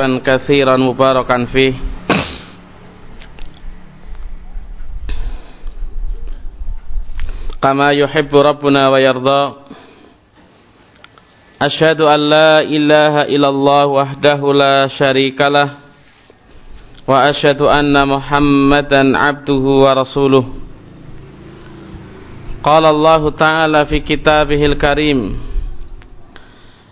taiban kathiran mubarakan fi kama yuhibbu rabbuna wa yardha illallah wahdahu la syarikalah. Wa ashhadu anna muhammadan abduhu wa rasuluh. Qala allah ta'ala fi kitabihil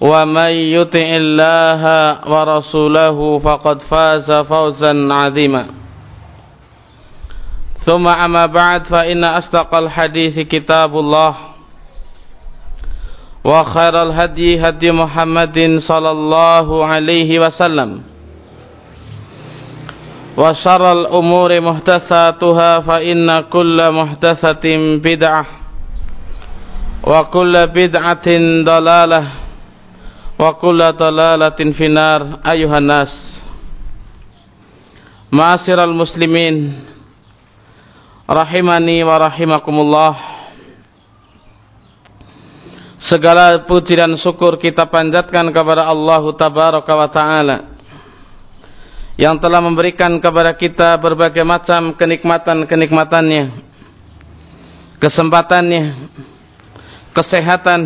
ومن يطع الله ورسوله فقد فاز فوزا عظيما. ثم أما بعد فإن أصدق الحديث كتاب الله وخير الهدي هدي محمد صلى الله عليه وسلم وشر الأمور محدثاتها فإن كل محدثة بدعة وكل بدعة ضلالة. wa kulla talalatin finar ayuhan nas. Ma'asyiral muslimin rahimani wa rahimakumullah. Segala puji dan syukur kita panjatkan kepada Allah tabaraka wa taala yang telah memberikan kepada kita berbagai macam kenikmatan-kenikmatannya kesempatannya kesehatan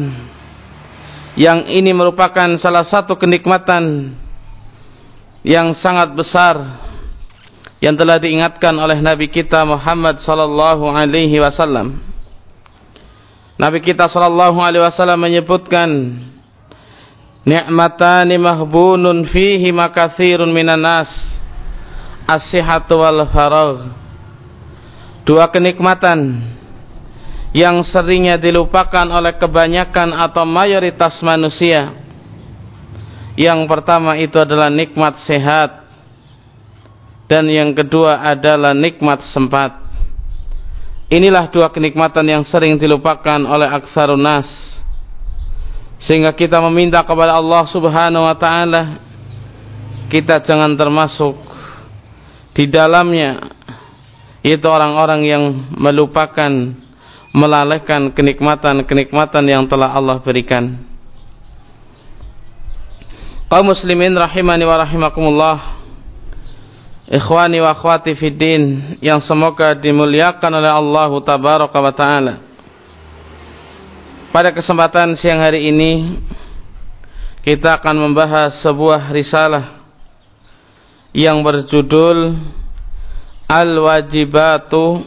yang ini merupakan salah satu kenikmatan yang sangat besar yang telah diingatkan oleh Nabi kita Muhammad sallallahu alaihi wasallam. Nabi kita sallallahu alaihi wasallam menyebutkan ni'matani mahbunun fihi makatsirun minan nas as-sihhatu wal faragh. Dua kenikmatan yang seringnya dilupakan oleh kebanyakan atau mayoritas manusia. Yang pertama itu adalah nikmat sehat dan yang kedua adalah nikmat sempat. Inilah dua kenikmatan yang sering dilupakan oleh aksarun nas. Sehingga kita meminta kepada Allah Subhanahu wa taala kita jangan termasuk di dalamnya itu orang-orang yang melupakan melalaikan kenikmatan-kenikmatan yang telah Allah berikan. Kaum muslimin rahimani wa rahimakumullah. Ikhwani wa akhwati fiddin yang semoga dimuliakan oleh Allah tabaraka wa taala. Pada kesempatan siang hari ini kita akan membahas sebuah risalah yang berjudul Al-Wajibatu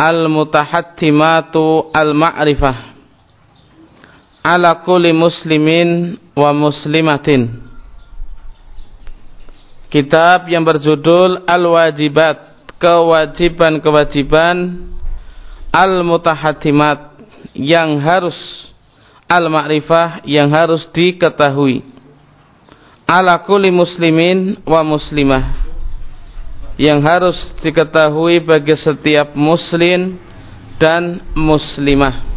Al-Mutahattimatu Al-Ma'rifah ala kulli muslimin wa muslimatin. Kitab yang berjudul Al-Wajibat kewajiban-kewajiban al-mutahatimat yang harus al-ma'rifah yang harus diketahui. Ala kulli muslimin wa muslimah yang harus diketahui bagi setiap muslim dan muslimah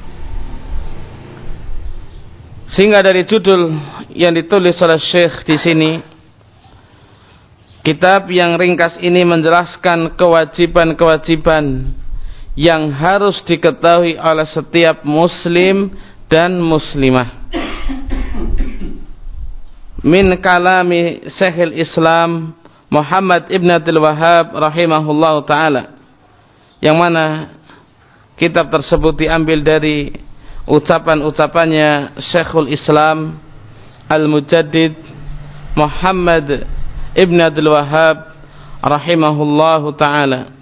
sehingga dari judul yang ditulis oleh Syekh di sini Kitab yang ringkas ini menjelaskan kewajiban-kewajiban yang harus diketahui oleh setiap muslim dan muslimah. Min kalami Syekhul Islam Muhammad Ibn Abdul Wahab rahimahullah taala. Yang mana kitab tersebut diambil dari ucapan-ucapannya Syekhul Islam Al-Mujaddid Muhammad Ibn Abdul Wahab rahimahullahu taala.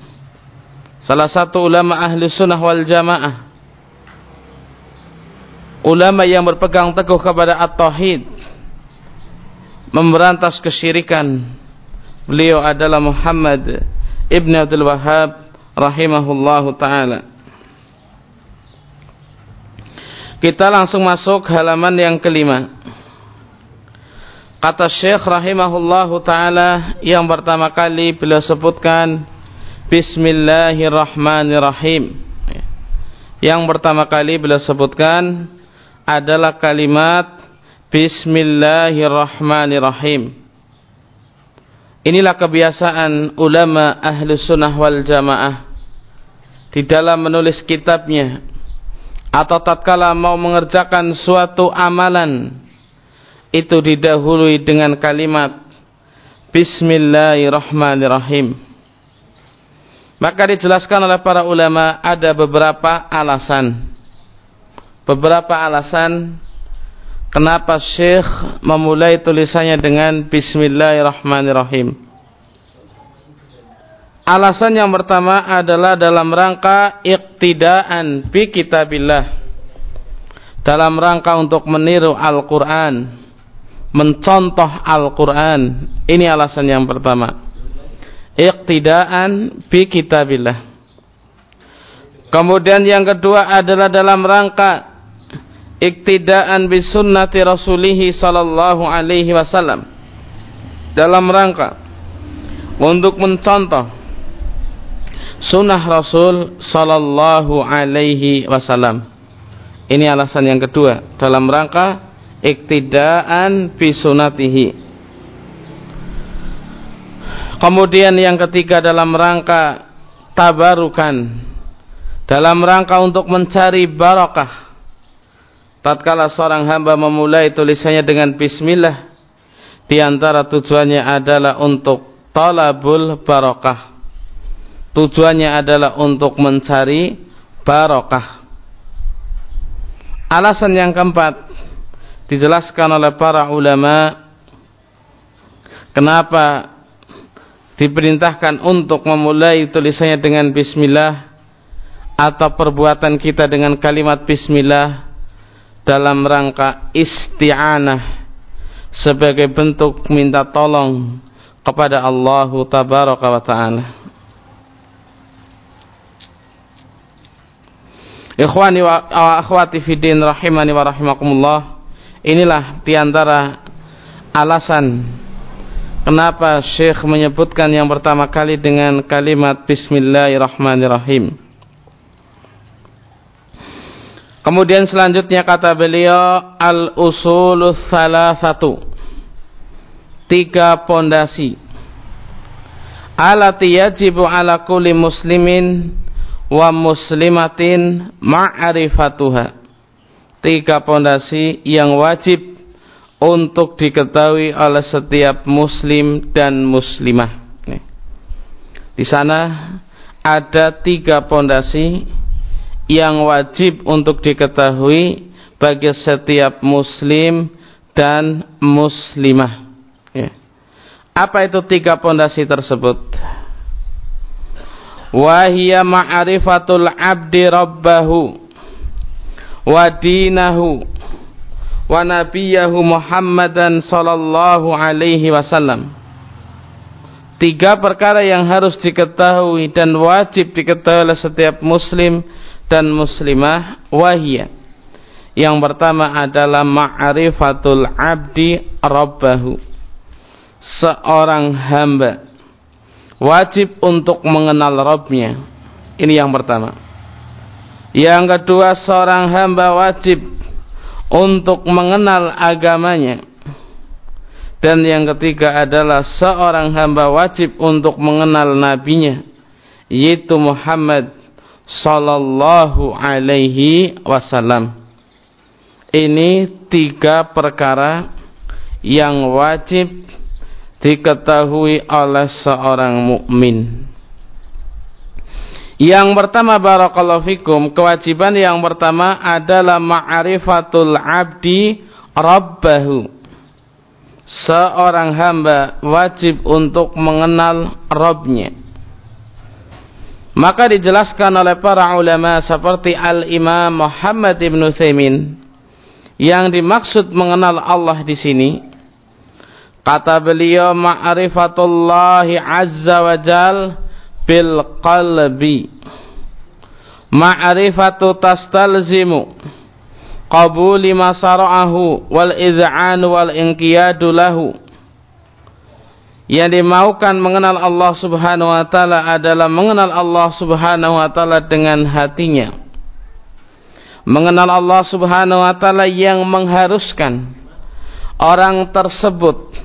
Salah satu ulama ahli sunnah wal jamaah. Ulama yang berpegang teguh kepada at-tauhid. Memberantas kesyirikan beliau adalah Muhammad ibn Abdul Wahhab rahimahullahu taala. Kita langsung masuk halaman yang kelima. Kata Syekh rahimahullahu taala yang pertama kali beliau sebutkan Bismillahirrahmanirrahim. Yang pertama kali beliau sebutkan adalah kalimat Bismillahirrahmanirrahim. Inilah kebiasaan ulama ahlu sunnah wal jamaah di dalam menulis kitabnya atau tatkala mau mengerjakan suatu amalan itu didahului dengan kalimat Bismillahirrahmanirrahim. Maka dijelaskan oleh para ulama ada beberapa alasan beberapa alasan kenapa Syekh memulai tulisannya dengan Bismillahirrahmanirrahim. Alasan yang pertama adalah dalam rangka iktidaan bi kitabillah. Dalam rangka untuk meniru Al-Quran. Mencontoh Al-Quran. Ini alasan yang pertama. Iktidaan bi kitabillah. Kemudian yang kedua adalah dalam rangka iktidaan bi sunnati rasulih sallallahu alaihi wasallam. Dalam rangka untuk mencontoh sunnah rasul sallallahu alaihi wasallam. Ini alasan yang kedua dalam rangka iktidaan bi sunnatihi. Kemudian yang ketiga dalam rangka tabarukan. Dalam rangka untuk mencari barakah tatkala seorang hamba memulai tulisannya dengan bismillah di antara tujuannya adalah untuk talabul barakah tujuannya adalah untuk mencari barakah alasan yang keempat dijelaskan oleh para ulama kenapa diperintahkan untuk memulai tulisannya dengan bismillah atau perbuatan kita dengan kalimat bismillah dalam rangka isti'anah sebagai bentuk minta tolong kepada Allah tabaraka wa taala. Ikhwani wa akhwati fiddin rahimani wa rahimakumullah. Inilah di antara alasan kenapa Syekh menyebutkan yang pertama kali dengan kalimat Bismillahirrahmanirrahim. Kemudian selanjutnya kata beliau al usulus salah satu tiga pondasi. Alati yajibu ala kulli muslimin wa muslimatin ma'rifatuha. Tiga pondasi yang wajib untuk diketahui oleh setiap muslim dan muslimah. Di sana ada tiga pondasi yang wajib untuk diketahui bagi setiap muslim dan muslimah. Ya. Apa itu tiga pondasi tersebut? Wahia ma'rifatul abdi rabbahu wa dinahu wa nabiyahu Muhammadan sallallahu alaihi wasallam. Tiga perkara yang harus diketahui dan wajib diketahui oleh setiap muslim dan muslimah wahia. Yang pertama adalah ma'rifatul abdi rabbahu. Seorang hamba wajib untuk mengenal Rabbnya. Ini yang pertama. Yang kedua seorang hamba wajib untuk mengenal agamanya. Dan yang ketiga adalah seorang hamba wajib untuk mengenal nabinya yaitu Muhammad sallallahu alaihi wasallam. Ini tiga perkara yang wajib diketahui oleh seorang mukmin. Yang pertama barakallahu fikum, kewajiban yang pertama adalah ma'rifatul abdi rabbahu. Seorang hamba wajib untuk mengenal Robnya maka dijelaskan oleh para ulama seperti Al-Imam Muhammad Ibn Thaymin yang dimaksud mengenal Allah di sini. Kata beliau ma'rifatullahi azza wa jal bil qalbi. Ma'rifatu tastalzimu qabuli ma wal id'an wal inqiyadu lahu yang dimaukan mengenal Allah Subhanahu wa taala adalah mengenal Allah Subhanahu wa taala dengan hatinya. Mengenal Allah Subhanahu wa taala yang mengharuskan orang tersebut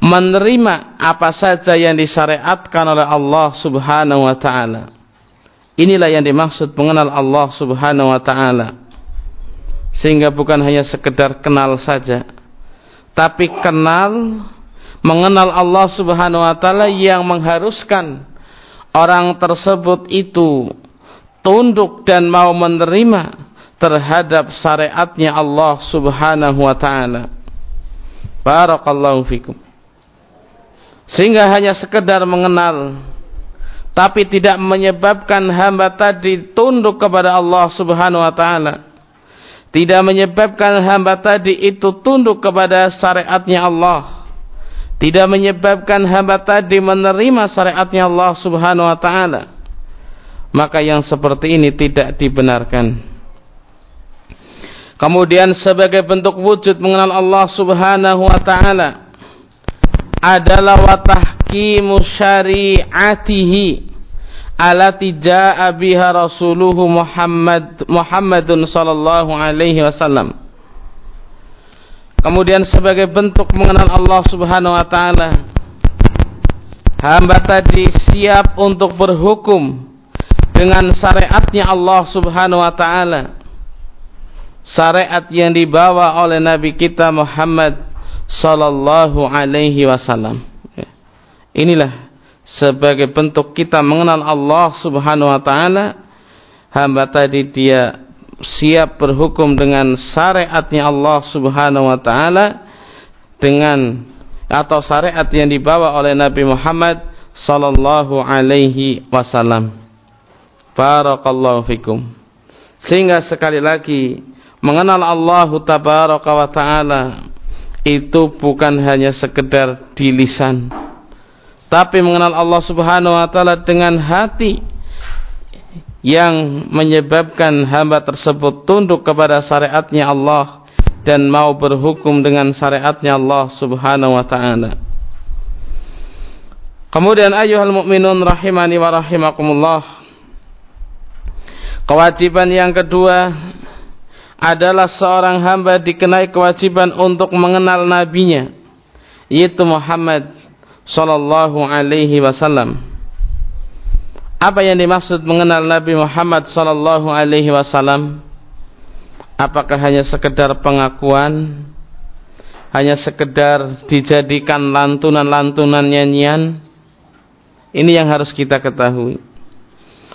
menerima apa saja yang disyariatkan oleh Allah Subhanahu wa taala. Inilah yang dimaksud mengenal Allah Subhanahu wa taala. Sehingga bukan hanya sekedar kenal saja, tapi kenal mengenal Allah Subhanahu wa taala yang mengharuskan orang tersebut itu tunduk dan mau menerima terhadap syariatnya Allah Subhanahu wa taala. Barakallahu fikum. Sehingga hanya sekedar mengenal tapi tidak menyebabkan hamba tadi tunduk kepada Allah Subhanahu wa taala. Tidak menyebabkan hamba tadi itu tunduk kepada syariatnya Allah tidak menyebabkan hamba tadi menerima syariatnya Allah Subhanahu wa taala. Maka yang seperti ini tidak dibenarkan. Kemudian sebagai bentuk wujud mengenal Allah Subhanahu wa taala adalah watahkimu syari'atihi alati jaa biha rasuluhu Muhammad Muhammadun sallallahu alaihi wasallam Kemudian sebagai bentuk mengenal Allah Subhanahu wa taala hamba tadi siap untuk berhukum dengan syariatnya Allah Subhanahu wa taala. Syariat yang dibawa oleh Nabi kita Muhammad sallallahu alaihi wasallam. Inilah sebagai bentuk kita mengenal Allah Subhanahu wa taala hamba tadi dia siap berhukum dengan syariatnya Allah Subhanahu wa taala dengan atau syariat yang dibawa oleh Nabi Muhammad sallallahu alaihi wasallam. Barakallahu fikum. Sehingga sekali lagi mengenal Allah tabaraka wa taala itu bukan hanya sekedar di lisan tapi mengenal Allah Subhanahu wa taala dengan hati yang menyebabkan hamba tersebut tunduk kepada syariatnya Allah dan mau berhukum dengan syariatnya Allah subhanahu wa ta'ala. Kemudian ayuhal mu'minun rahimani wa rahimakumullah. Kewajiban yang kedua adalah seorang hamba dikenai kewajiban untuk mengenal nabinya yaitu Muhammad sallallahu alaihi wasallam apa yang dimaksud mengenal Nabi Muhammad sallallahu alaihi wasallam? Apakah hanya sekedar pengakuan? Hanya sekedar dijadikan lantunan-lantunan nyanyian? Ini yang harus kita ketahui.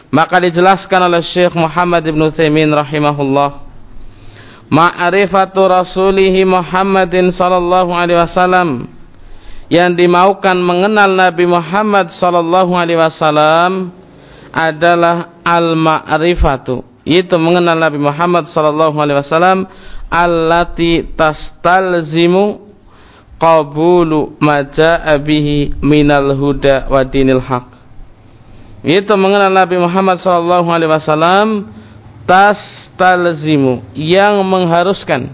Maka dijelaskan oleh Syekh Muhammad Ibn Thaymin rahimahullah. Ma'rifatu Rasulihi Muhammadin sallallahu alaihi wasallam yang dimaukan mengenal Nabi Muhammad sallallahu alaihi wasallam adalah al-ma'rifatu. Yaitu mengenal Nabi Muhammad sallallahu alaihi wasallam allati tastalzimu qabulu ma jaa bihi minal huda wa dinil haq. Yaitu mengenal Nabi Muhammad sallallahu alaihi wasallam tastalzimu yang mengharuskan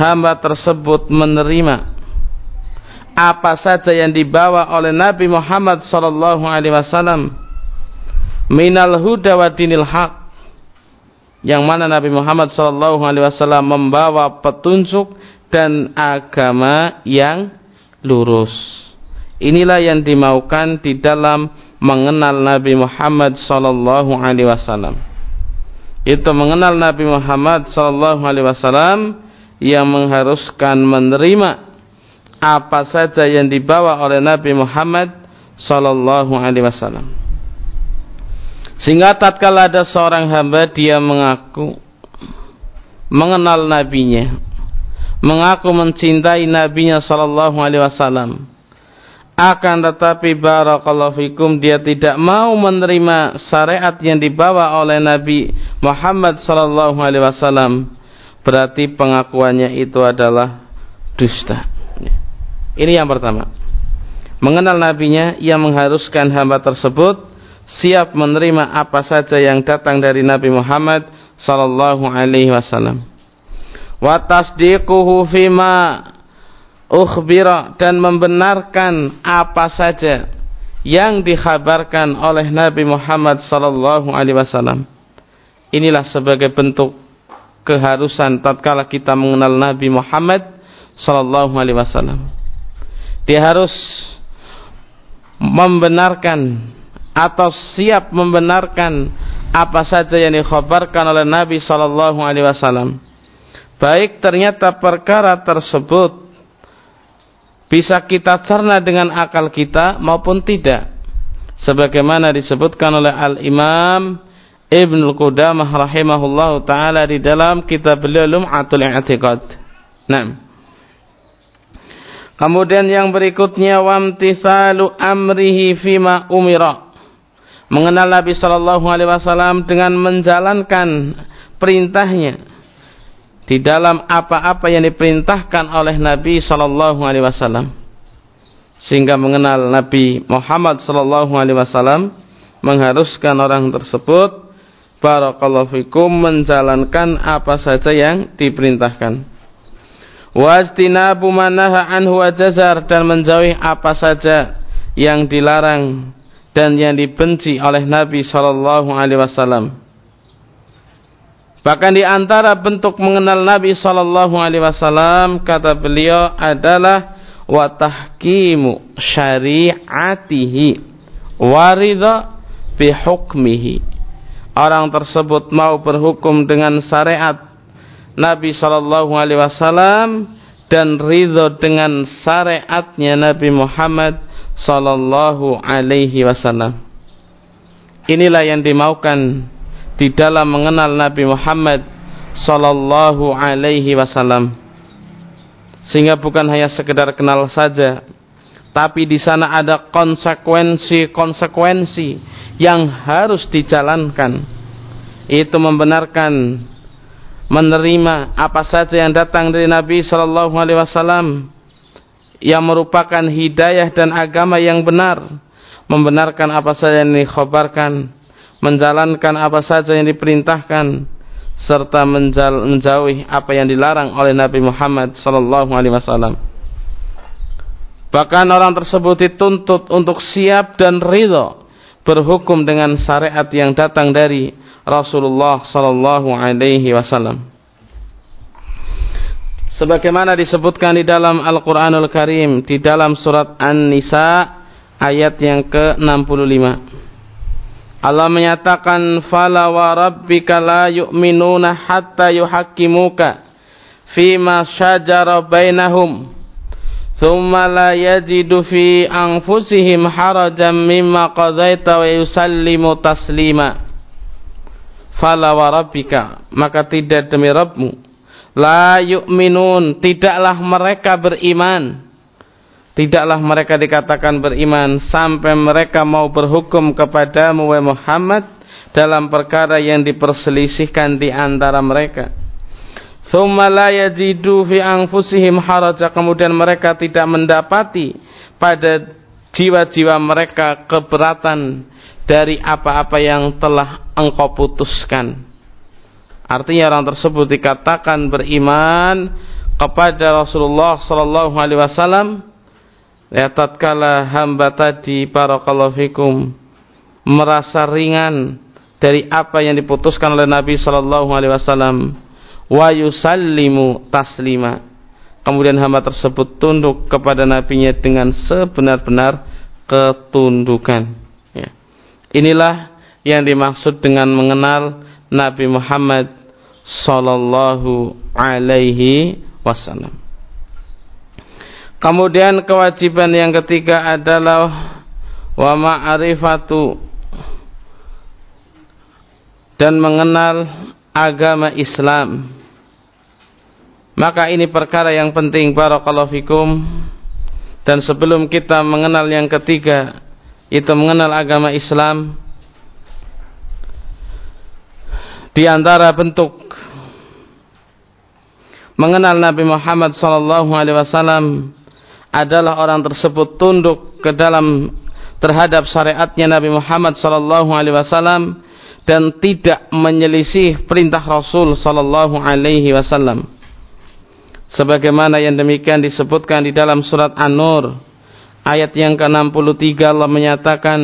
hamba tersebut menerima apa saja yang dibawa oleh Nabi Muhammad sallallahu alaihi wasallam minal huda wa dinil haq yang mana Nabi Muhammad sallallahu alaihi wasallam membawa petunjuk dan agama yang lurus. Inilah yang dimaukan di dalam mengenal Nabi Muhammad sallallahu alaihi wasallam. Itu mengenal Nabi Muhammad sallallahu alaihi wasallam yang mengharuskan menerima apa saja yang dibawa oleh Nabi Muhammad sallallahu alaihi wasallam. Sehingga tatkala ada seorang hamba dia mengaku mengenal nabinya, mengaku mencintai nabinya sallallahu alaihi wasallam. akan tetapi barakallahu fikum dia tidak mau menerima syariat yang dibawa oleh Nabi Muhammad sallallahu alaihi wasallam berarti pengakuannya itu adalah dusta. Ini yang pertama. Mengenal nabinya yang mengharuskan hamba tersebut siap menerima apa saja yang datang dari Nabi Muhammad sallallahu alaihi wasallam. Wa tasdiquhu fima ukhbira dan membenarkan apa saja yang dikhabarkan oleh Nabi Muhammad sallallahu alaihi wasallam. Inilah sebagai bentuk keharusan tatkala kita mengenal Nabi Muhammad sallallahu alaihi wasallam. Dia harus membenarkan atau siap membenarkan apa saja yang dikhabarkan oleh Nabi sallallahu alaihi wasallam. Baik ternyata perkara tersebut bisa kita cerna dengan akal kita maupun tidak. Sebagaimana disebutkan oleh Al-Imam Ibn Qudamah rahimahullah taala di dalam kitab beliau Lum'atul I'tiqad. Nah. Kemudian yang berikutnya wamtithalu amrihi fima umira mengenal Nabi Shallallahu Alaihi Wasallam dengan menjalankan perintahnya. Di dalam apa-apa yang diperintahkan oleh Nabi Shallallahu Alaihi Wasallam. Sehingga mengenal Nabi Muhammad Shallallahu Alaihi Wasallam mengharuskan orang tersebut barakallahu fikum menjalankan apa saja yang diperintahkan. Wastinabu manaha anhu wajazar dan menjauhi apa saja yang dilarang dan yang dibenci oleh Nabi Shallallahu Alaihi Wasallam. Bahkan di antara bentuk mengenal Nabi Shallallahu Alaihi Wasallam kata beliau adalah watahkimu syariatihi warida bihukmihi. Orang tersebut mau berhukum dengan syariat Nabi Shallallahu Alaihi Wasallam dan ridho dengan syariatnya Nabi Muhammad sallallahu alaihi wasallam. Inilah yang dimaukan di dalam mengenal Nabi Muhammad sallallahu alaihi wasallam. Sehingga bukan hanya sekedar kenal saja, tapi di sana ada konsekuensi-konsekuensi yang harus dijalankan. Itu membenarkan menerima apa saja yang datang dari Nabi sallallahu alaihi wasallam yang merupakan hidayah dan agama yang benar membenarkan apa saja yang dikhabarkan menjalankan apa saja yang diperintahkan serta menjauhi apa yang dilarang oleh Nabi Muhammad sallallahu alaihi wasallam. Bahkan orang tersebut dituntut untuk siap dan ridho berhukum dengan syariat yang datang dari Rasulullah sallallahu alaihi wasallam sebagaimana disebutkan di dalam Al-Qur'anul Karim di dalam surat An-Nisa ayat yang ke-65. Allah menyatakan fala wa rabbika la yu'minuna hatta yuhaqqimuka fima syajara bainahum thumma la yajidu fi anfusihim harajan mimma qadaita wa yusallimu taslima fala wa rabbika maka tidak demi Rabbmu La yu'minun, tidaklah mereka beriman. Tidaklah mereka dikatakan beriman sampai mereka mau berhukum kepada Muhammad dalam perkara yang diperselisihkan di antara mereka. Thumma la yajidu fi anfusihim haraja kemudian mereka tidak mendapati pada jiwa-jiwa mereka keberatan dari apa-apa yang telah engkau putuskan Artinya orang tersebut dikatakan beriman kepada Rasulullah sallallahu alaihi wasallam. Ya tatkala hamba tadi barakallahu fikum merasa ringan dari apa yang diputuskan oleh Nabi sallallahu alaihi wasallam. Wa yusallimu taslima. Kemudian hamba tersebut tunduk kepada nabinya dengan sebenar-benar ketundukan. Ya. inilah yang dimaksud dengan mengenal Nabi Muhammad sallallahu alaihi wasallam. Kemudian kewajiban yang ketiga adalah wa ma'rifatu dan mengenal agama Islam. Maka ini perkara yang penting barakallahu fikum dan sebelum kita mengenal yang ketiga itu mengenal agama Islam di antara bentuk mengenal Nabi Muhammad sallallahu alaihi wasallam adalah orang tersebut tunduk ke dalam terhadap syariatnya Nabi Muhammad sallallahu alaihi wasallam dan tidak menyelisih perintah Rasul sallallahu alaihi wasallam. Sebagaimana yang demikian disebutkan di dalam surat An-Nur ayat yang ke-63 Allah menyatakan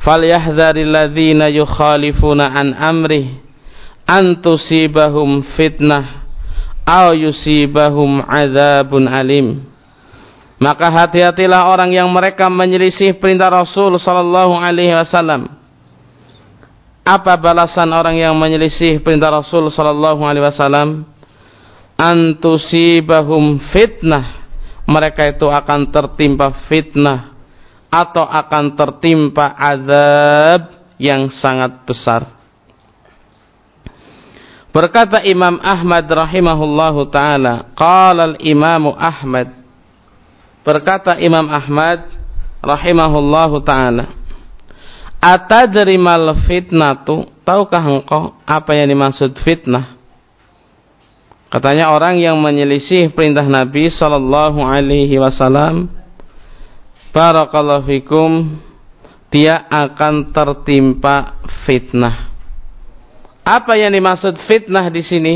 فَلْيَحْذَرِ الَّذِينَ يُخَالِفُونَ عَنْ أَمْرِهِ أَنْ تُصِيبَهُمْ فِتْنَةٌ au yusibahum azabun alim. Maka hati-hatilah orang yang mereka menyelisih perintah Rasul sallallahu alaihi wasallam. Apa balasan orang yang menyelisih perintah Rasul sallallahu alaihi wasallam? Antusibahum fitnah. Mereka itu akan tertimpa fitnah atau akan tertimpa azab yang sangat besar. Berkata Imam Ahmad rahimahullahu taala, qala al-Imam Ahmad Berkata Imam Ahmad rahimahullahu taala, "Atadri mal fitnatu?" Tahukah engkau apa yang dimaksud fitnah? Katanya orang yang menyelisih perintah Nabi sallallahu alaihi wasallam, barakallahu fikum, dia akan tertimpa fitnah. Apa yang dimaksud fitnah di sini?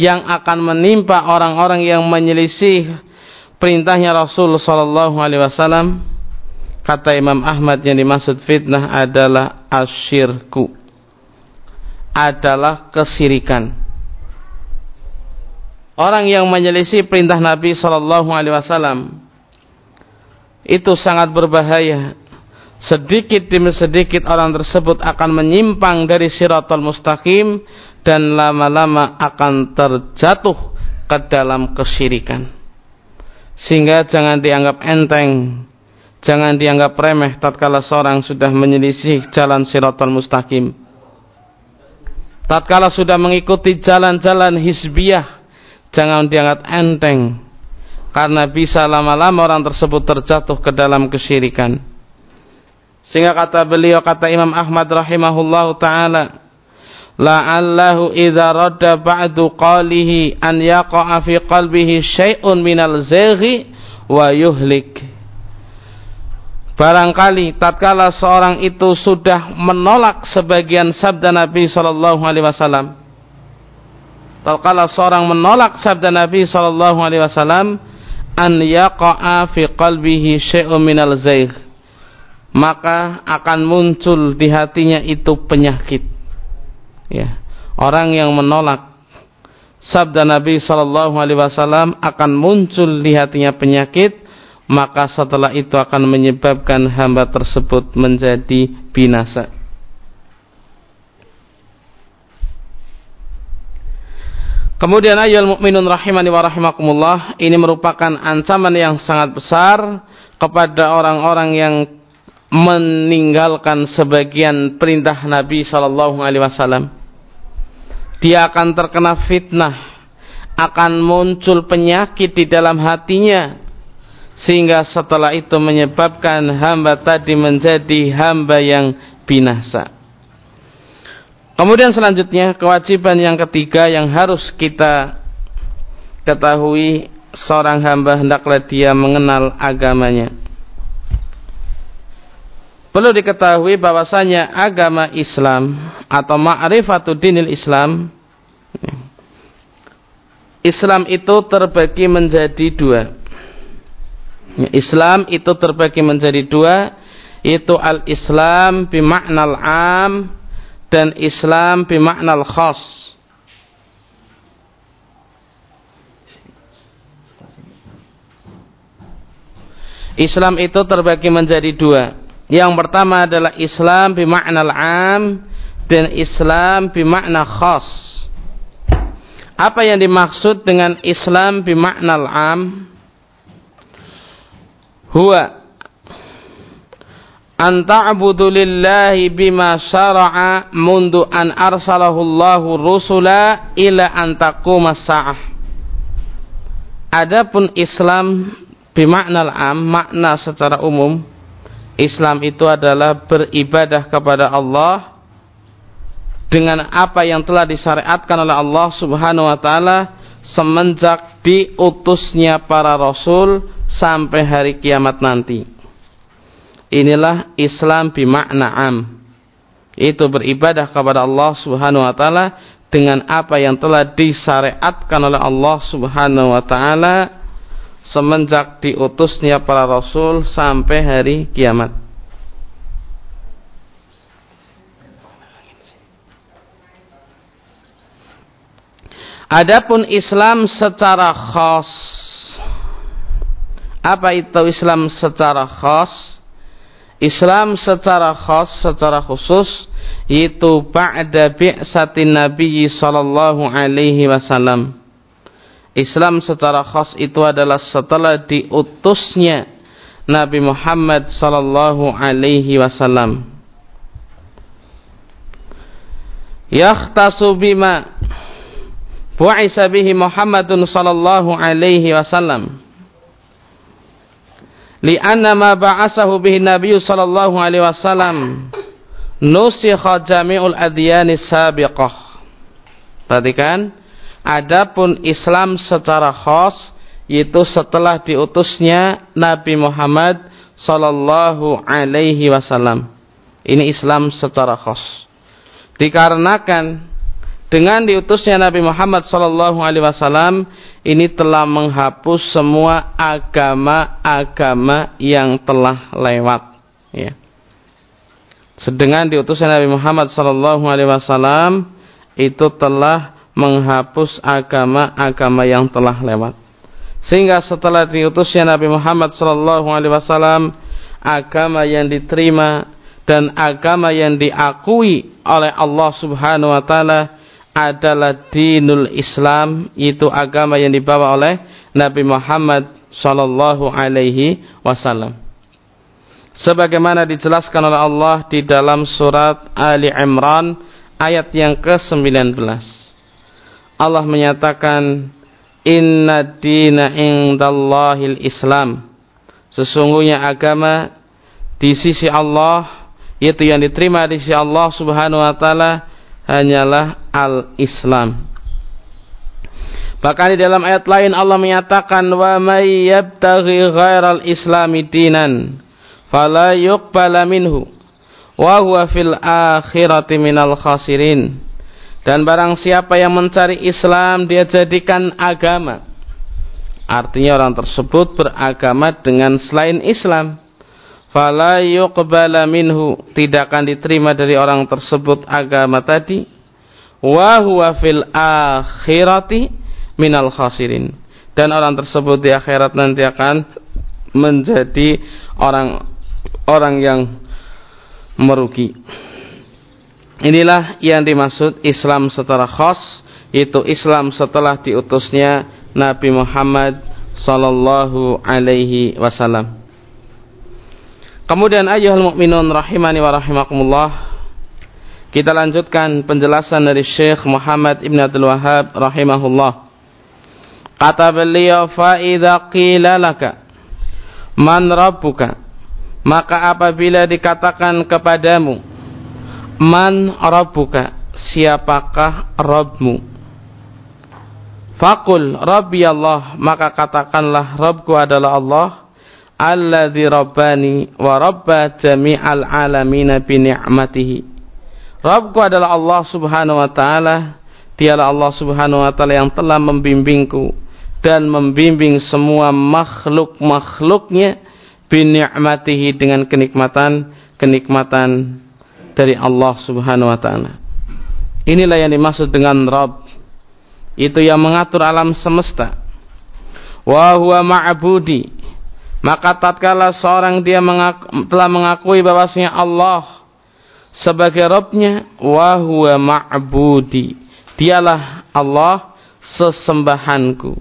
Yang akan menimpa orang-orang yang menyelisih perintahnya Rasul sallallahu alaihi wasallam. Kata Imam Ahmad yang dimaksud fitnah adalah asyirku. Adalah kesirikan. Orang yang menyelisih perintah Nabi sallallahu alaihi wasallam itu sangat berbahaya sedikit demi sedikit orang tersebut akan menyimpang dari siratal mustaqim dan lama-lama akan terjatuh ke dalam kesyirikan. Sehingga jangan dianggap enteng jangan dianggap remeh tatkala seorang sudah menyelisih jalan siratal mustaqim. Tatkala sudah mengikuti jalan-jalan hisbiyah jangan dianggap enteng karena bisa lama-lama orang tersebut terjatuh ke dalam kesyirikan sehingga kata beliau kata Imam Ahmad rahimahullahu taala la'allahu idza radda ba'du qalihi an yaqa'a fi qalbihi syai'un minal zaghi wa yuhlik. Barangkali tatkala seorang itu sudah menolak sebagian sabda Nabi sallallahu alaihi wasallam tatkala seorang menolak sabda Nabi sallallahu alaihi wasallam an yaqa'a fi qalbihi syai'un minal zagh maka akan muncul di hatinya itu penyakit ya orang yang menolak sabda Nabi Shallallahu Alaihi Wasallam akan muncul di hatinya penyakit maka setelah itu akan menyebabkan hamba tersebut menjadi binasa. Kemudian ayat mukminun rahimani wa rahimakumullah ini merupakan ancaman yang sangat besar kepada orang-orang yang meninggalkan sebagian perintah Nabi Shallallahu Alaihi Wasallam dia akan terkena fitnah, akan muncul penyakit di dalam hatinya, sehingga setelah itu menyebabkan hamba tadi menjadi hamba yang binasa. Kemudian selanjutnya kewajiban yang ketiga yang harus kita ketahui seorang hamba hendaklah dia mengenal agamanya. Perlu diketahui bahwasanya agama Islam atau ma'rifatu dinil Islam Islam itu terbagi menjadi dua. Islam itu terbagi menjadi dua, yaitu al-Islam bimaknal am dan Islam bimaknal khas. Islam itu terbagi menjadi dua yang pertama adalah Islam bimakna am dan Islam bimakna khas. Apa yang dimaksud dengan Islam bimakna am? Huwa an ta'budu lillahi bima syara'a mundu an arsalahu Allahu rusula ila an taquma sa'ah. Adapun Islam bimakna am makna secara umum Islam itu adalah beribadah kepada Allah dengan apa yang telah disyariatkan oleh Allah Subhanahu wa taala semenjak diutusnya para rasul sampai hari kiamat nanti. Inilah Islam bimakna am. Itu beribadah kepada Allah Subhanahu wa taala dengan apa yang telah disyariatkan oleh Allah Subhanahu wa taala semenjak diutusnya para rasul sampai hari kiamat. Adapun Islam secara khas apa itu Islam secara khas? Islam secara khas, secara khusus itu ba'da bi'satin Nabi sallallahu alaihi wasallam. Islam secara khas itu adalah setelah diutusnya Nabi Muhammad sallallahu alaihi wasallam. Yakhtasu bima bu'isa bihi Muhammadun sallallahu alaihi wasallam. Li'anna ma ba'asahu bihi Nabi sallallahu alaihi wasallam. Nusikha jami'ul adyani sabiqah. Perhatikan adapun Islam secara khas yaitu setelah diutusnya Nabi Muhammad sallallahu alaihi wasallam ini Islam secara khas dikarenakan dengan diutusnya Nabi Muhammad sallallahu alaihi wasallam ini telah menghapus semua agama-agama yang telah lewat ya. Sedangkan diutusnya Nabi Muhammad sallallahu alaihi wasallam itu telah menghapus agama-agama yang telah lewat. Sehingga setelah diutusnya Nabi Muhammad sallallahu alaihi wasallam agama yang diterima dan agama yang diakui oleh Allah Subhanahu wa taala adalah dinul Islam itu agama yang dibawa oleh Nabi Muhammad sallallahu alaihi wasallam. Sebagaimana dijelaskan oleh Allah di dalam surat Ali Imran ayat yang ke-19. Allah menyatakan inna dina indallahil Islam. Sesungguhnya agama di sisi Allah yaitu yang diterima di sisi Allah Subhanahu wa taala hanyalah al-Islam. Bahkan di dalam ayat lain Allah menyatakan wa may yabtaghi ghairal islami dinan fala yuqbala minhu wa huwa fil akhirati minal khasirin. Dan barang siapa yang mencari Islam dia jadikan agama. Artinya orang tersebut beragama dengan selain Islam. Fala yuqbala minhu. Tidak akan diterima dari orang tersebut agama tadi. Wa huwa fil akhirati minal khasirin. Dan orang tersebut di akhirat nanti akan menjadi orang orang yang merugi inilah yang dimaksud Islam secara khas yaitu Islam setelah diutusnya Nabi Muhammad sallallahu alaihi wasallam Kemudian ayuhal mukminun rahimani wa rahimakumullah. Kita lanjutkan penjelasan dari Syekh Muhammad Ibn Abdul Wahab rahimahullah. Kata beliau fa idza qila laka man rabbuka maka apabila dikatakan kepadamu man rabbuka siapakah Rabbmu Fakul Rabbi Allah maka katakanlah Rabbku adalah Allah alladzi rabbani wa rabba jami'al alamina bi ni'matihi. Rabbku adalah Allah Subhanahu wa taala. Dialah Allah Subhanahu wa taala yang telah membimbingku dan membimbing semua makhluk-makhluknya bi ni'matihi dengan kenikmatan-kenikmatan dari Allah Subhanahu wa taala. Inilah yang dimaksud dengan Rabb. Itu yang mengatur alam semesta. Wa huwa ma'budi maka tatkala seorang dia mengaku, telah mengakui bahwasanya Allah sebagai Rabbnya wa huwa ma'budi dialah Allah sesembahanku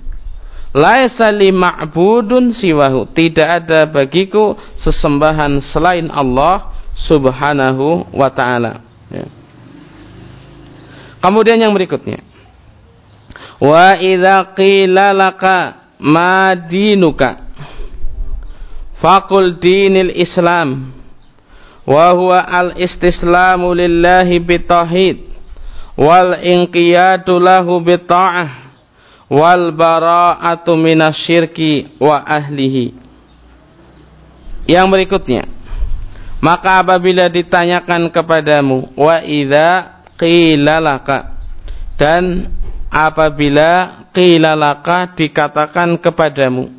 laisa li ma'budun siwahu tidak ada bagiku sesembahan selain Allah subhanahu wa ta'ala. Ya. kemudian yang berikutnya. Wa idza qila laka ma dinuka? Fakul dinil Islam. Wa huwa al-istislamu lillahi bitauhid wal inqiyadu lahu bita'ah. Wal bara'atu minasyirki wa ahlihi. Yang berikutnya, maka apabila ditanyakan kepadamu wa idza qila laka? Dan apabila qila laka dikatakan kepadamu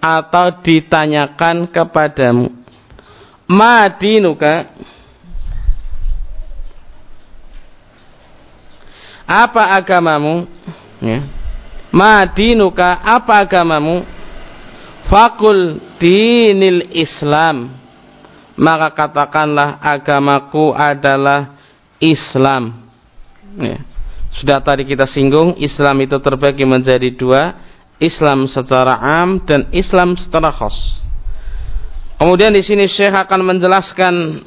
atau ditanyakan kepadamu madinuka apa agamamu? Ya. Madinuka apa agamamu? Fakul dinil islam maka katakanlah agamaku adalah Islam ya. sudah tadi kita singgung Islam itu terbagi menjadi dua Islam secara am dan Islam secara khas. Kemudian di sini Syekh akan menjelaskan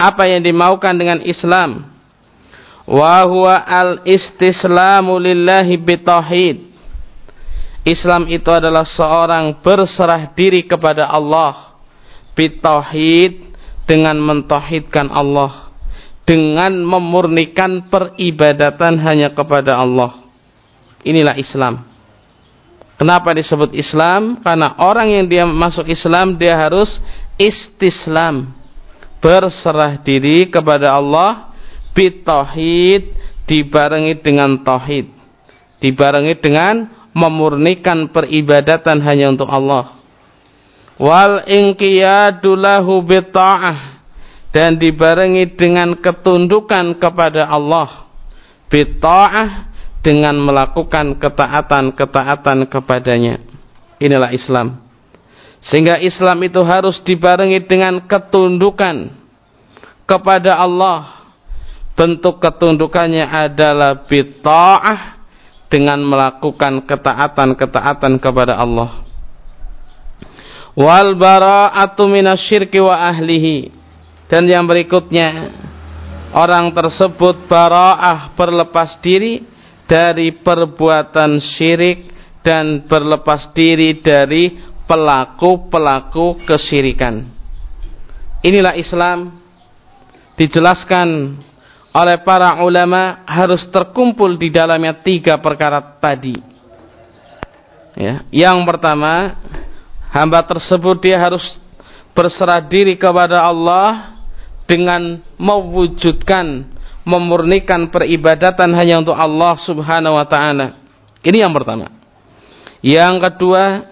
apa yang dimaukan dengan Islam. Wa huwa al-istislamu lillahi bitauhid. Islam itu adalah seorang berserah diri kepada Allah bitauhid dengan mentauhidkan Allah dengan memurnikan peribadatan hanya kepada Allah. Inilah Islam. Kenapa disebut Islam? Karena orang yang dia masuk Islam dia harus istislam, berserah diri kepada Allah bitauhid dibarengi dengan tauhid, dibarengi dengan memurnikan peribadatan hanya untuk Allah. Wal inqiyadu bita'ah dan dibarengi dengan ketundukan kepada Allah. Bita'ah dengan melakukan ketaatan-ketaatan kepadanya. Inilah Islam. Sehingga Islam itu harus dibarengi dengan ketundukan kepada Allah. Bentuk ketundukannya adalah bita'ah dengan melakukan ketaatan-ketaatan kepada Allah. Wal bara'atu minasyirki wa ahlihi. Dan yang berikutnya, orang tersebut bara'ah berlepas diri dari perbuatan syirik dan berlepas diri dari pelaku-pelaku kesyirikan. Inilah Islam dijelaskan oleh para ulama harus terkumpul di dalamnya tiga perkara tadi. Ya, yang pertama, hamba tersebut dia harus berserah diri kepada Allah dengan mewujudkan memurnikan peribadatan hanya untuk Allah Subhanahu wa taala. Ini yang pertama. Yang kedua,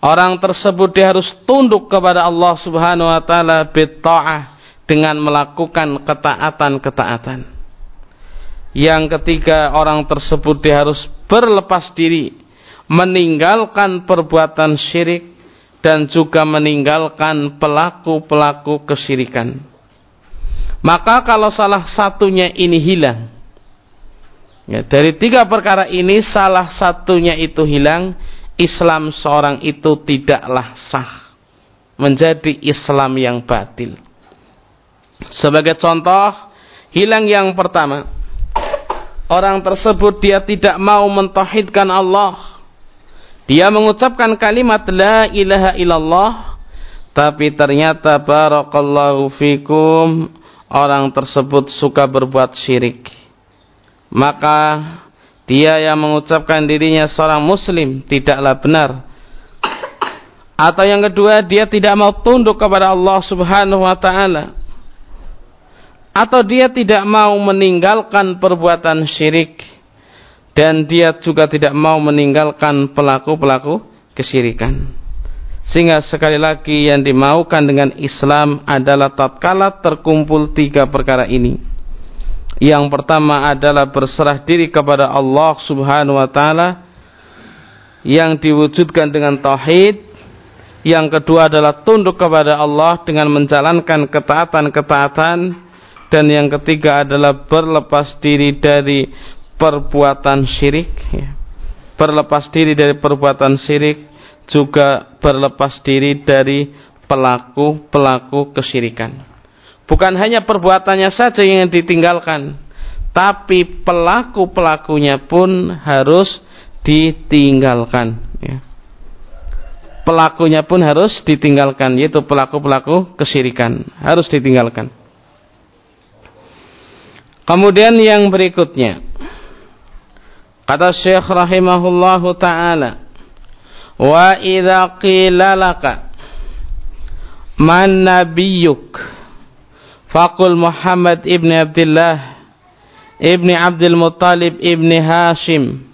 orang tersebut dia harus tunduk kepada Allah Subhanahu wa taala bitta'ah dengan melakukan ketaatan-ketaatan. Yang ketiga, orang tersebut dia harus berlepas diri meninggalkan perbuatan syirik dan juga meninggalkan pelaku-pelaku kesyirikan. Maka kalau salah satunya ini hilang, ya, dari tiga perkara ini salah satunya itu hilang, Islam seorang itu tidaklah sah, menjadi Islam yang batil. Sebagai contoh, hilang yang pertama, orang tersebut dia tidak mau mentauhidkan Allah. Dia mengucapkan kalimat la ilaha illallah, tapi ternyata barakallahu fikum orang tersebut suka berbuat syirik. Maka dia yang mengucapkan dirinya seorang muslim tidaklah benar. Atau yang kedua dia tidak mau tunduk kepada Allah Subhanahu wa taala. Atau dia tidak mau meninggalkan perbuatan syirik dan dia juga tidak mau meninggalkan pelaku-pelaku kesyirikan sehingga sekali lagi yang dimaukan dengan Islam adalah tatkala terkumpul tiga perkara ini. Yang pertama adalah berserah diri kepada Allah Subhanahu wa taala yang diwujudkan dengan tauhid. Yang kedua adalah tunduk kepada Allah dengan menjalankan ketaatan-ketaatan dan yang ketiga adalah berlepas diri dari perbuatan syirik ya. Berlepas diri dari perbuatan syirik juga berlepas diri dari pelaku-pelaku kesyirikan. Bukan hanya perbuatannya saja yang ditinggalkan, tapi pelaku-pelakunya pun harus ditinggalkan. Ya. pelakunya pun harus ditinggalkan yaitu pelaku-pelaku kesyirikan harus ditinggalkan kemudian yang berikutnya kata Syekh rahimahullahu taala wa idza qila laka man nabiyyuk faqul Muhammad ibn Abdullah ibn Abdul Muttalib ibn Hashim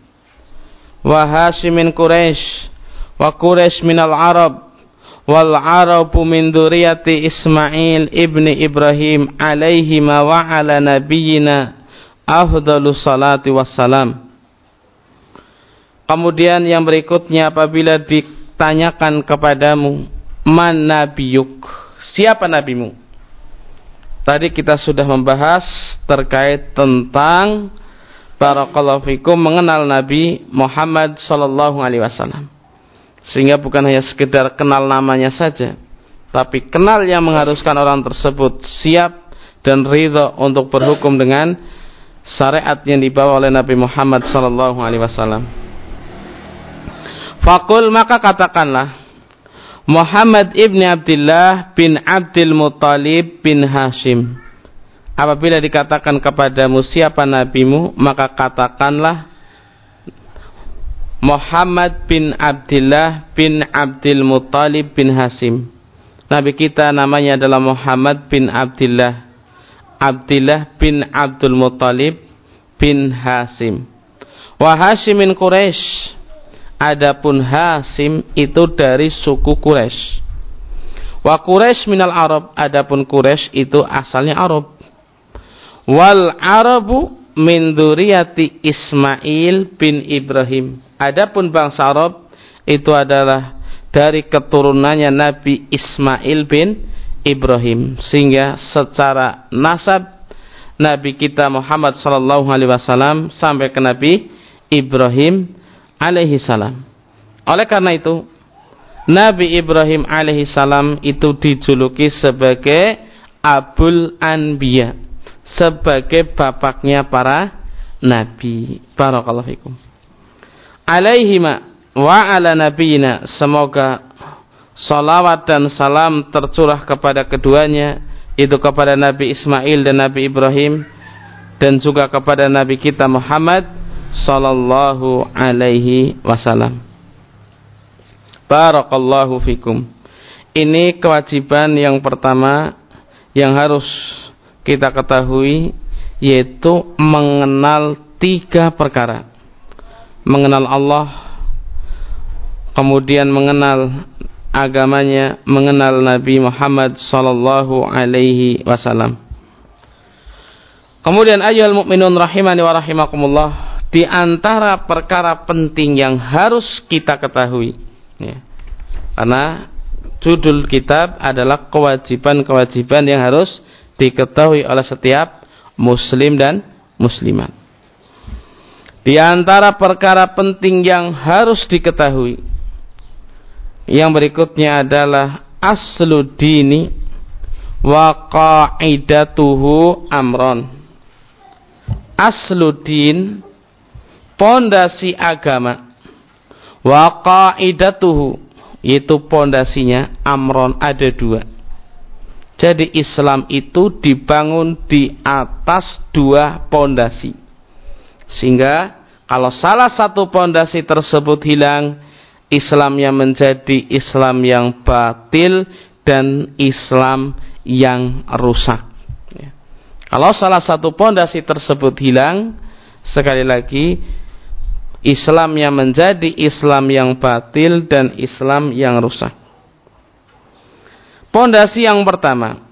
wa Hashimin Quraisy wa Quraisy minal Arab wal Arabu min dzurriyyati Ismail ibni Ibrahim alaihi ma wa ala nabiyyina afdalus salati wassalam Kemudian yang berikutnya apabila ditanyakan kepadamu man nabiyuk siapa nabimu Tadi kita sudah membahas terkait tentang barakallahu fikum mengenal Nabi Muhammad sallallahu alaihi wasallam. Sehingga bukan hanya sekedar kenal namanya saja, tapi kenal yang mengharuskan orang tersebut siap dan ridho untuk berhukum dengan syariat yang dibawa oleh Nabi Muhammad sallallahu alaihi wasallam. Fakul maka katakanlah Muhammad ibn Abdullah bin Abdul Muttalib bin Hashim. Apabila dikatakan kepadamu siapa nabimu, maka katakanlah Muhammad bin Abdullah bin Abdul Muttalib bin Hasim. Nabi kita namanya adalah Muhammad bin Abdullah. Abdullah bin Abdul Muttalib bin Hasim. Wa Hasimin Quraisy. Adapun Hasim itu dari suku Quraisy. Wa Quraisy minal Arab. Adapun Quraisy itu asalnya Arab. Wal Arabu min dzurriyyati Ismail bin Ibrahim Adapun bangsa Arab itu adalah dari keturunannya Nabi Ismail bin Ibrahim sehingga secara nasab Nabi kita Muhammad sallallahu alaihi wasallam sampai ke Nabi Ibrahim alaihi salam. Oleh karena itu Nabi Ibrahim alaihi salam itu dijuluki sebagai Abul Anbiya sebagai bapaknya para nabi. Barakallahu fikum alaihima wa ala nabiyina semoga salawat dan salam tercurah kepada keduanya itu kepada Nabi Ismail dan Nabi Ibrahim dan juga kepada Nabi kita Muhammad sallallahu alaihi wasallam. Barakallahu fikum. Ini kewajiban yang pertama yang harus kita ketahui yaitu mengenal tiga perkara. Mengenal Allah kemudian mengenal agamanya mengenal Nabi Muhammad sallallahu alaihi wasallam. Kemudian ayyuhal mukminun rahimani wa rahimakumullah di antara perkara penting yang harus kita ketahui ya. karena judul kitab adalah kewajiban-kewajiban yang harus diketahui oleh setiap muslim dan muslimat di antara perkara penting yang harus diketahui yang berikutnya adalah aslu dini wa qaidatuhu amron. Aslu din pondasi agama wa qaidatuhu yaitu pondasinya amron ada dua. Jadi Islam itu dibangun di atas dua pondasi. Sehingga kalau salah satu pondasi tersebut hilang, Islamnya menjadi Islam yang batil dan Islam yang rusak. Ya. Kalau salah satu pondasi tersebut hilang, sekali lagi Islamnya menjadi Islam yang batil dan Islam yang rusak. Pondasi yang pertama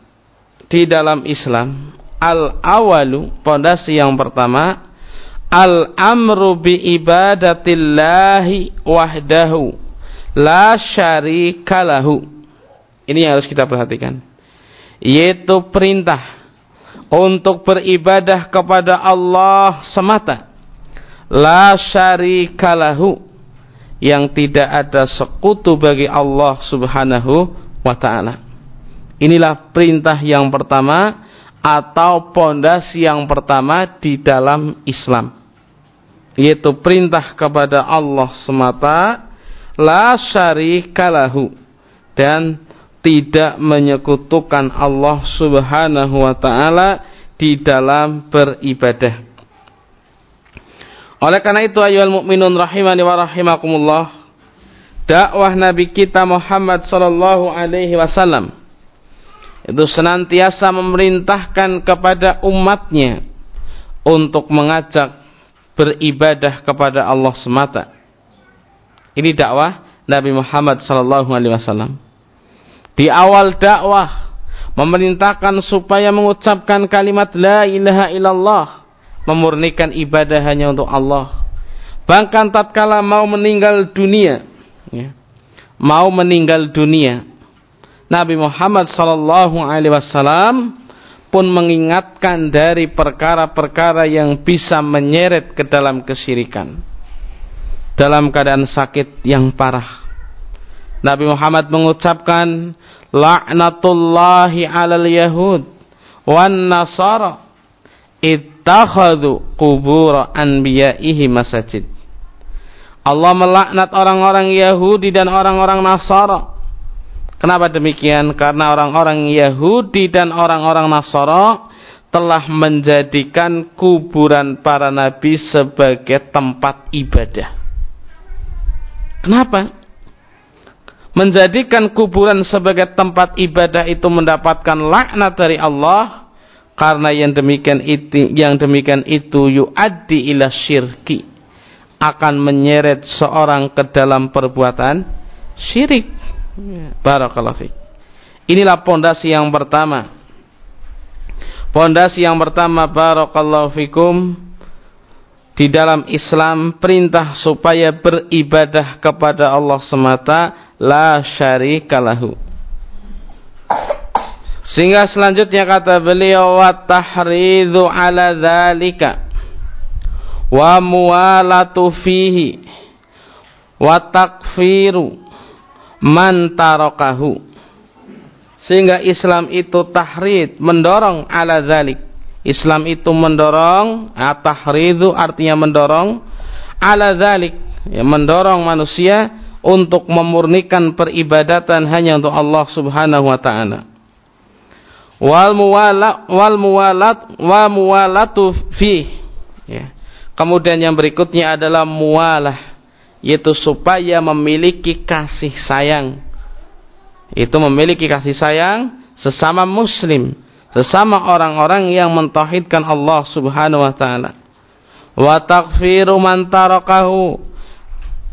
di dalam Islam, al awalu, pondasi yang pertama al-amru bi ibadatillahi wahdahu la syarikalahu. Ini yang harus kita perhatikan. Yaitu perintah untuk beribadah kepada Allah semata. La syarikalahu yang tidak ada sekutu bagi Allah Subhanahu wa taala. Inilah perintah yang pertama atau pondasi yang pertama di dalam Islam yaitu perintah kepada Allah semata la syarikalahu dan tidak menyekutukan Allah Subhanahu wa taala di dalam beribadah. Oleh karena itu ayyuhal mukminun rahimani wa rahimakumullah dakwah Nabi kita Muhammad sallallahu alaihi wasallam itu senantiasa memerintahkan kepada umatnya untuk mengajak beribadah kepada Allah semata. Ini dakwah Nabi Muhammad sallallahu alaihi wasallam. Di awal dakwah memerintahkan supaya mengucapkan kalimat la ilaha illallah memurnikan ibadah hanya untuk Allah. Bahkan tatkala mau meninggal dunia, ya, mau meninggal dunia, Nabi Muhammad sallallahu alaihi wasallam pun mengingatkan dari perkara-perkara yang bisa menyeret ke dalam kesyirikan. Dalam keadaan sakit yang parah. Nabi Muhammad mengucapkan laknatullahi alal yahud wan nasara ittakhadhu qubur anbiya'ihi masajid. Allah melaknat orang-orang Yahudi dan orang-orang Nasara. Kenapa demikian? Karena orang-orang Yahudi dan orang-orang Nasara telah menjadikan kuburan para nabi sebagai tempat ibadah. Kenapa? Menjadikan kuburan sebagai tempat ibadah itu mendapatkan laknat dari Allah karena yang demikian itu yang demikian itu yuaddi ila syirki. Akan menyeret seorang ke dalam perbuatan syirik. Barakallahu fiik inilah pondasi yang pertama. Pondasi yang pertama barakallahu fikum di dalam Islam perintah supaya beribadah kepada Allah semata la syarikalahu sehingga selanjutnya kata beliau wa tahridhu ala dzalika wa muwalatu fihi wa takfiru man tarakahu. Sehingga Islam itu tahrid, mendorong ala dzalik. Islam itu mendorong, tahridhu artinya mendorong ala dzalik, ya, mendorong manusia untuk memurnikan peribadatan hanya untuk Allah Subhanahu wa taala wal muwala wal muwalat wa muwalatu fi ya. Kemudian yang berikutnya adalah mualah yaitu supaya memiliki kasih sayang. Itu memiliki kasih sayang sesama muslim, sesama orang-orang yang mentauhidkan Allah Subhanahu wa taala. Wa takfiru man tarakahu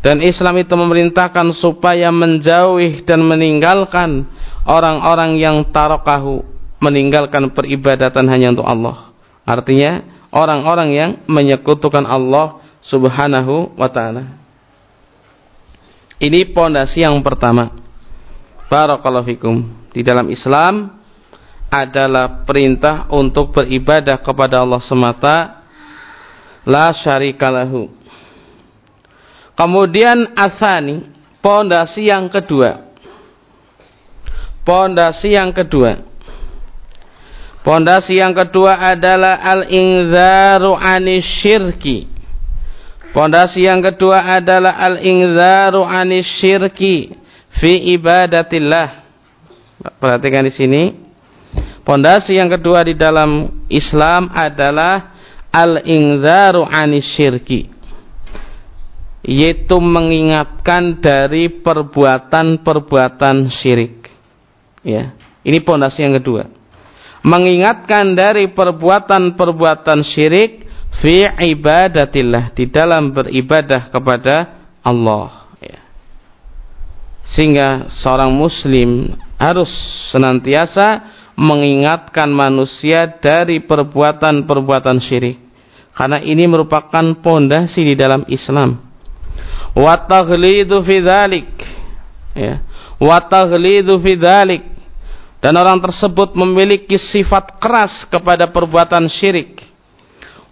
dan Islam itu memerintahkan supaya menjauhi dan meninggalkan orang-orang yang tarokahu meninggalkan peribadatan hanya untuk Allah. Artinya orang-orang yang menyekutukan Allah Subhanahu wa taala. Ini pondasi yang pertama. Barakallahu fikum. Di dalam Islam adalah perintah untuk beribadah kepada Allah semata la syarikalahu. Kemudian asani, pondasi yang kedua. Pondasi yang kedua Pondasi yang kedua adalah al-ingzaru syirki. Pondasi yang kedua adalah al-ingzaru syirki fi ibadatillah. Perhatikan di sini. Pondasi yang kedua di dalam Islam adalah al-ingzaru syirki. Yaitu mengingatkan dari perbuatan-perbuatan syirik. Ya. Ini pondasi yang kedua mengingatkan dari perbuatan-perbuatan syirik fi ibadatillah di dalam beribadah kepada Allah. Ya. sehingga seorang muslim harus senantiasa mengingatkan manusia dari perbuatan-perbuatan syirik. Karena ini merupakan pondasi di dalam Islam. Wa taghlidu fi dzalik ya. Wa taghlidu fi dzalik dan orang tersebut memiliki sifat keras kepada perbuatan syirik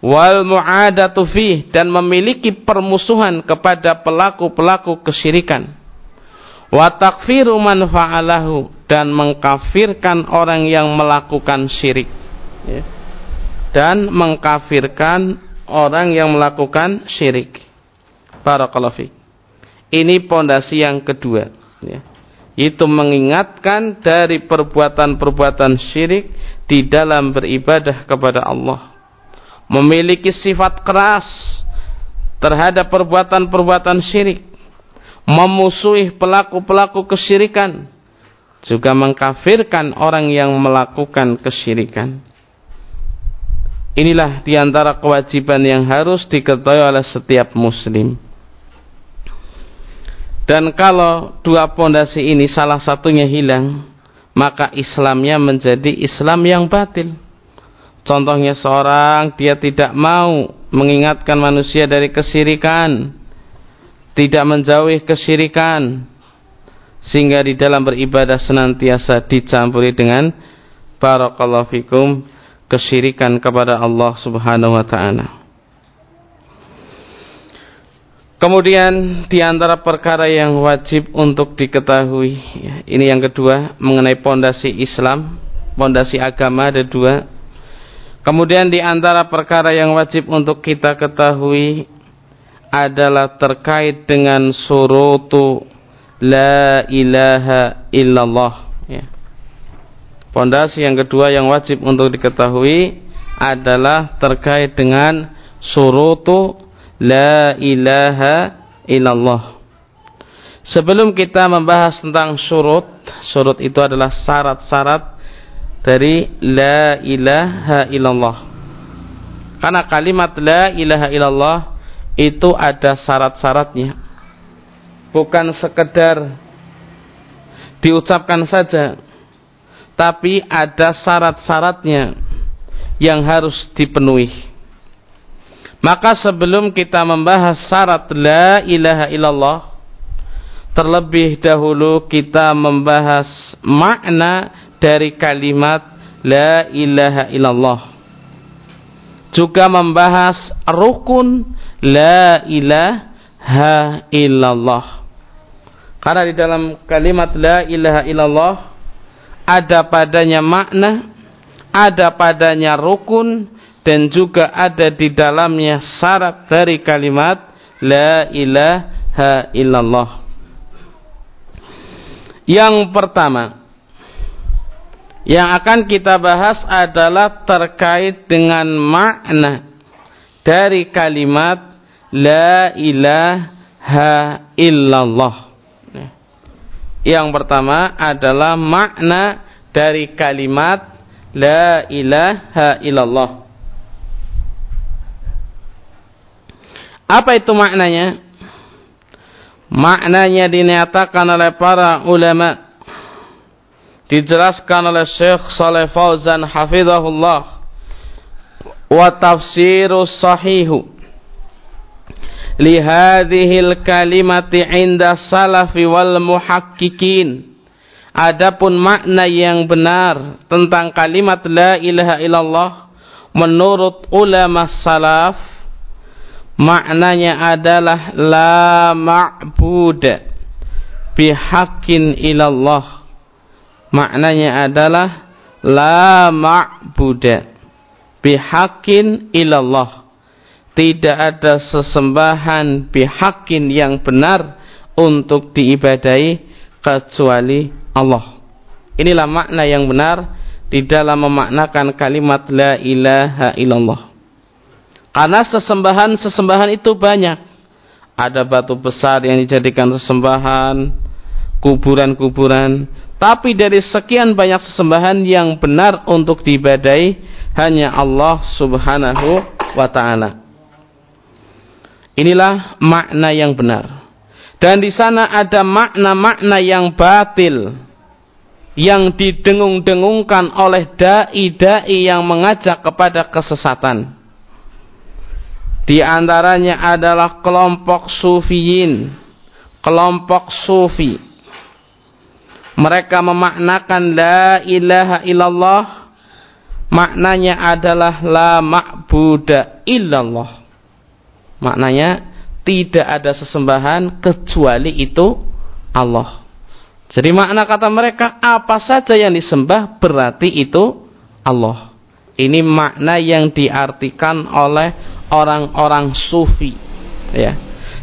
wal mu'adatu fih dan memiliki permusuhan kepada pelaku-pelaku kesyirikan wa takfiru man fa'alahu dan mengkafirkan orang yang melakukan syirik ya. dan mengkafirkan orang yang melakukan syirik barakallahu Ini pondasi yang kedua. Ya. Itu mengingatkan dari perbuatan-perbuatan syirik di dalam beribadah kepada Allah. Memiliki sifat keras terhadap perbuatan-perbuatan syirik. Memusuhi pelaku-pelaku kesyirikan. Juga mengkafirkan orang yang melakukan kesyirikan. Inilah di antara kewajiban yang harus diketahui oleh setiap muslim. Dan kalau dua pondasi ini salah satunya hilang, maka Islamnya menjadi Islam yang batil. Contohnya seorang dia tidak mau mengingatkan manusia dari kesirikan, tidak menjauhi kesirikan, sehingga di dalam beribadah senantiasa dicampuri dengan barakallahu fikum kesyirikan kepada Allah Subhanahu wa taala. Kemudian di antara perkara yang wajib untuk diketahui, ya, ini yang kedua mengenai pondasi Islam, pondasi agama ada dua. Kemudian di antara perkara yang wajib untuk kita ketahui adalah terkait dengan surutu la ilaha illallah Pondasi yang kedua yang wajib untuk diketahui adalah terkait dengan surutu la ilaha illallah. Sebelum kita membahas tentang surut, surut itu adalah syarat-syarat dari la ilaha illallah. Karena kalimat la ilaha illallah itu ada syarat-syaratnya. Bukan sekedar diucapkan saja, tapi ada syarat-syaratnya yang harus dipenuhi. Maka sebelum kita membahas syarat la ilaha illallah, terlebih dahulu kita membahas makna dari kalimat la ilaha illallah. Juga membahas rukun la ilaha illallah. Karena di dalam kalimat la ilaha illallah ada padanya makna, ada padanya rukun, dan juga ada di dalamnya syarat dari kalimat La ilaha illallah. Yang pertama, yang akan kita bahas adalah terkait dengan makna dari kalimat La ilaha illallah. Yang pertama adalah makna dari kalimat La ilaha illallah. Apa itu maknanya? Maknanya dinyatakan oleh para ulama. Dijelaskan oleh Syekh Saleh Fauzan hafizahullah. Wa tafsirus sahihu lihadhil kalimati inda salafi wal muhakkikin adapun makna yang benar tentang kalimat la ilaha illallah menurut ulama salaf maknanya adalah la ma'bud bihaqqin ilallah maknanya adalah la ma'bud bihaqqin ilallah tidak ada sesembahan bihakin yang benar untuk diibadai kecuali Allah. Inilah makna yang benar di dalam memaknakan kalimat la ilaha illallah. Karena sesembahan-sesembahan itu banyak. Ada batu besar yang dijadikan sesembahan, kuburan-kuburan. Tapi dari sekian banyak sesembahan yang benar untuk diibadai hanya Allah subhanahu wa ta'ala. Inilah makna yang benar. Dan di sana ada makna-makna yang batil yang didengung-dengungkan oleh dai-dai yang mengajak kepada kesesatan. Di antaranya adalah kelompok sufiyin, kelompok sufi. Mereka memaknakan la ilaha illallah maknanya adalah la ma'buda illallah Maknanya tidak ada sesembahan kecuali itu Allah. Jadi makna kata mereka apa saja yang disembah berarti itu Allah. Ini makna yang diartikan oleh orang-orang sufi. Ya.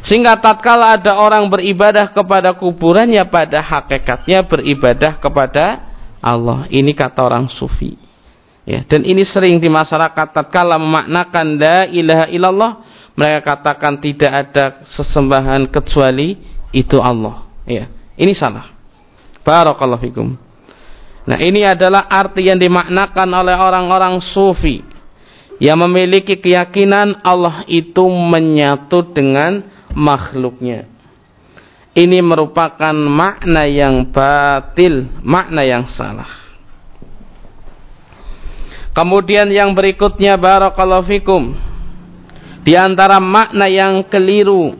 Sehingga tatkala ada orang beribadah kepada kuburan ya pada hakikatnya beribadah kepada Allah. Ini kata orang sufi. Ya, dan ini sering di masyarakat tatkala memaknakan la ilaha illallah mereka katakan tidak ada sesembahan kecuali itu Allah. Ya, ini salah. Barakallahu fikum. Nah, ini adalah arti yang dimaknakan oleh orang-orang sufi yang memiliki keyakinan Allah itu menyatu dengan makhluknya. Ini merupakan makna yang batil, makna yang salah. Kemudian yang berikutnya barakallahu fikum. Di antara makna yang keliru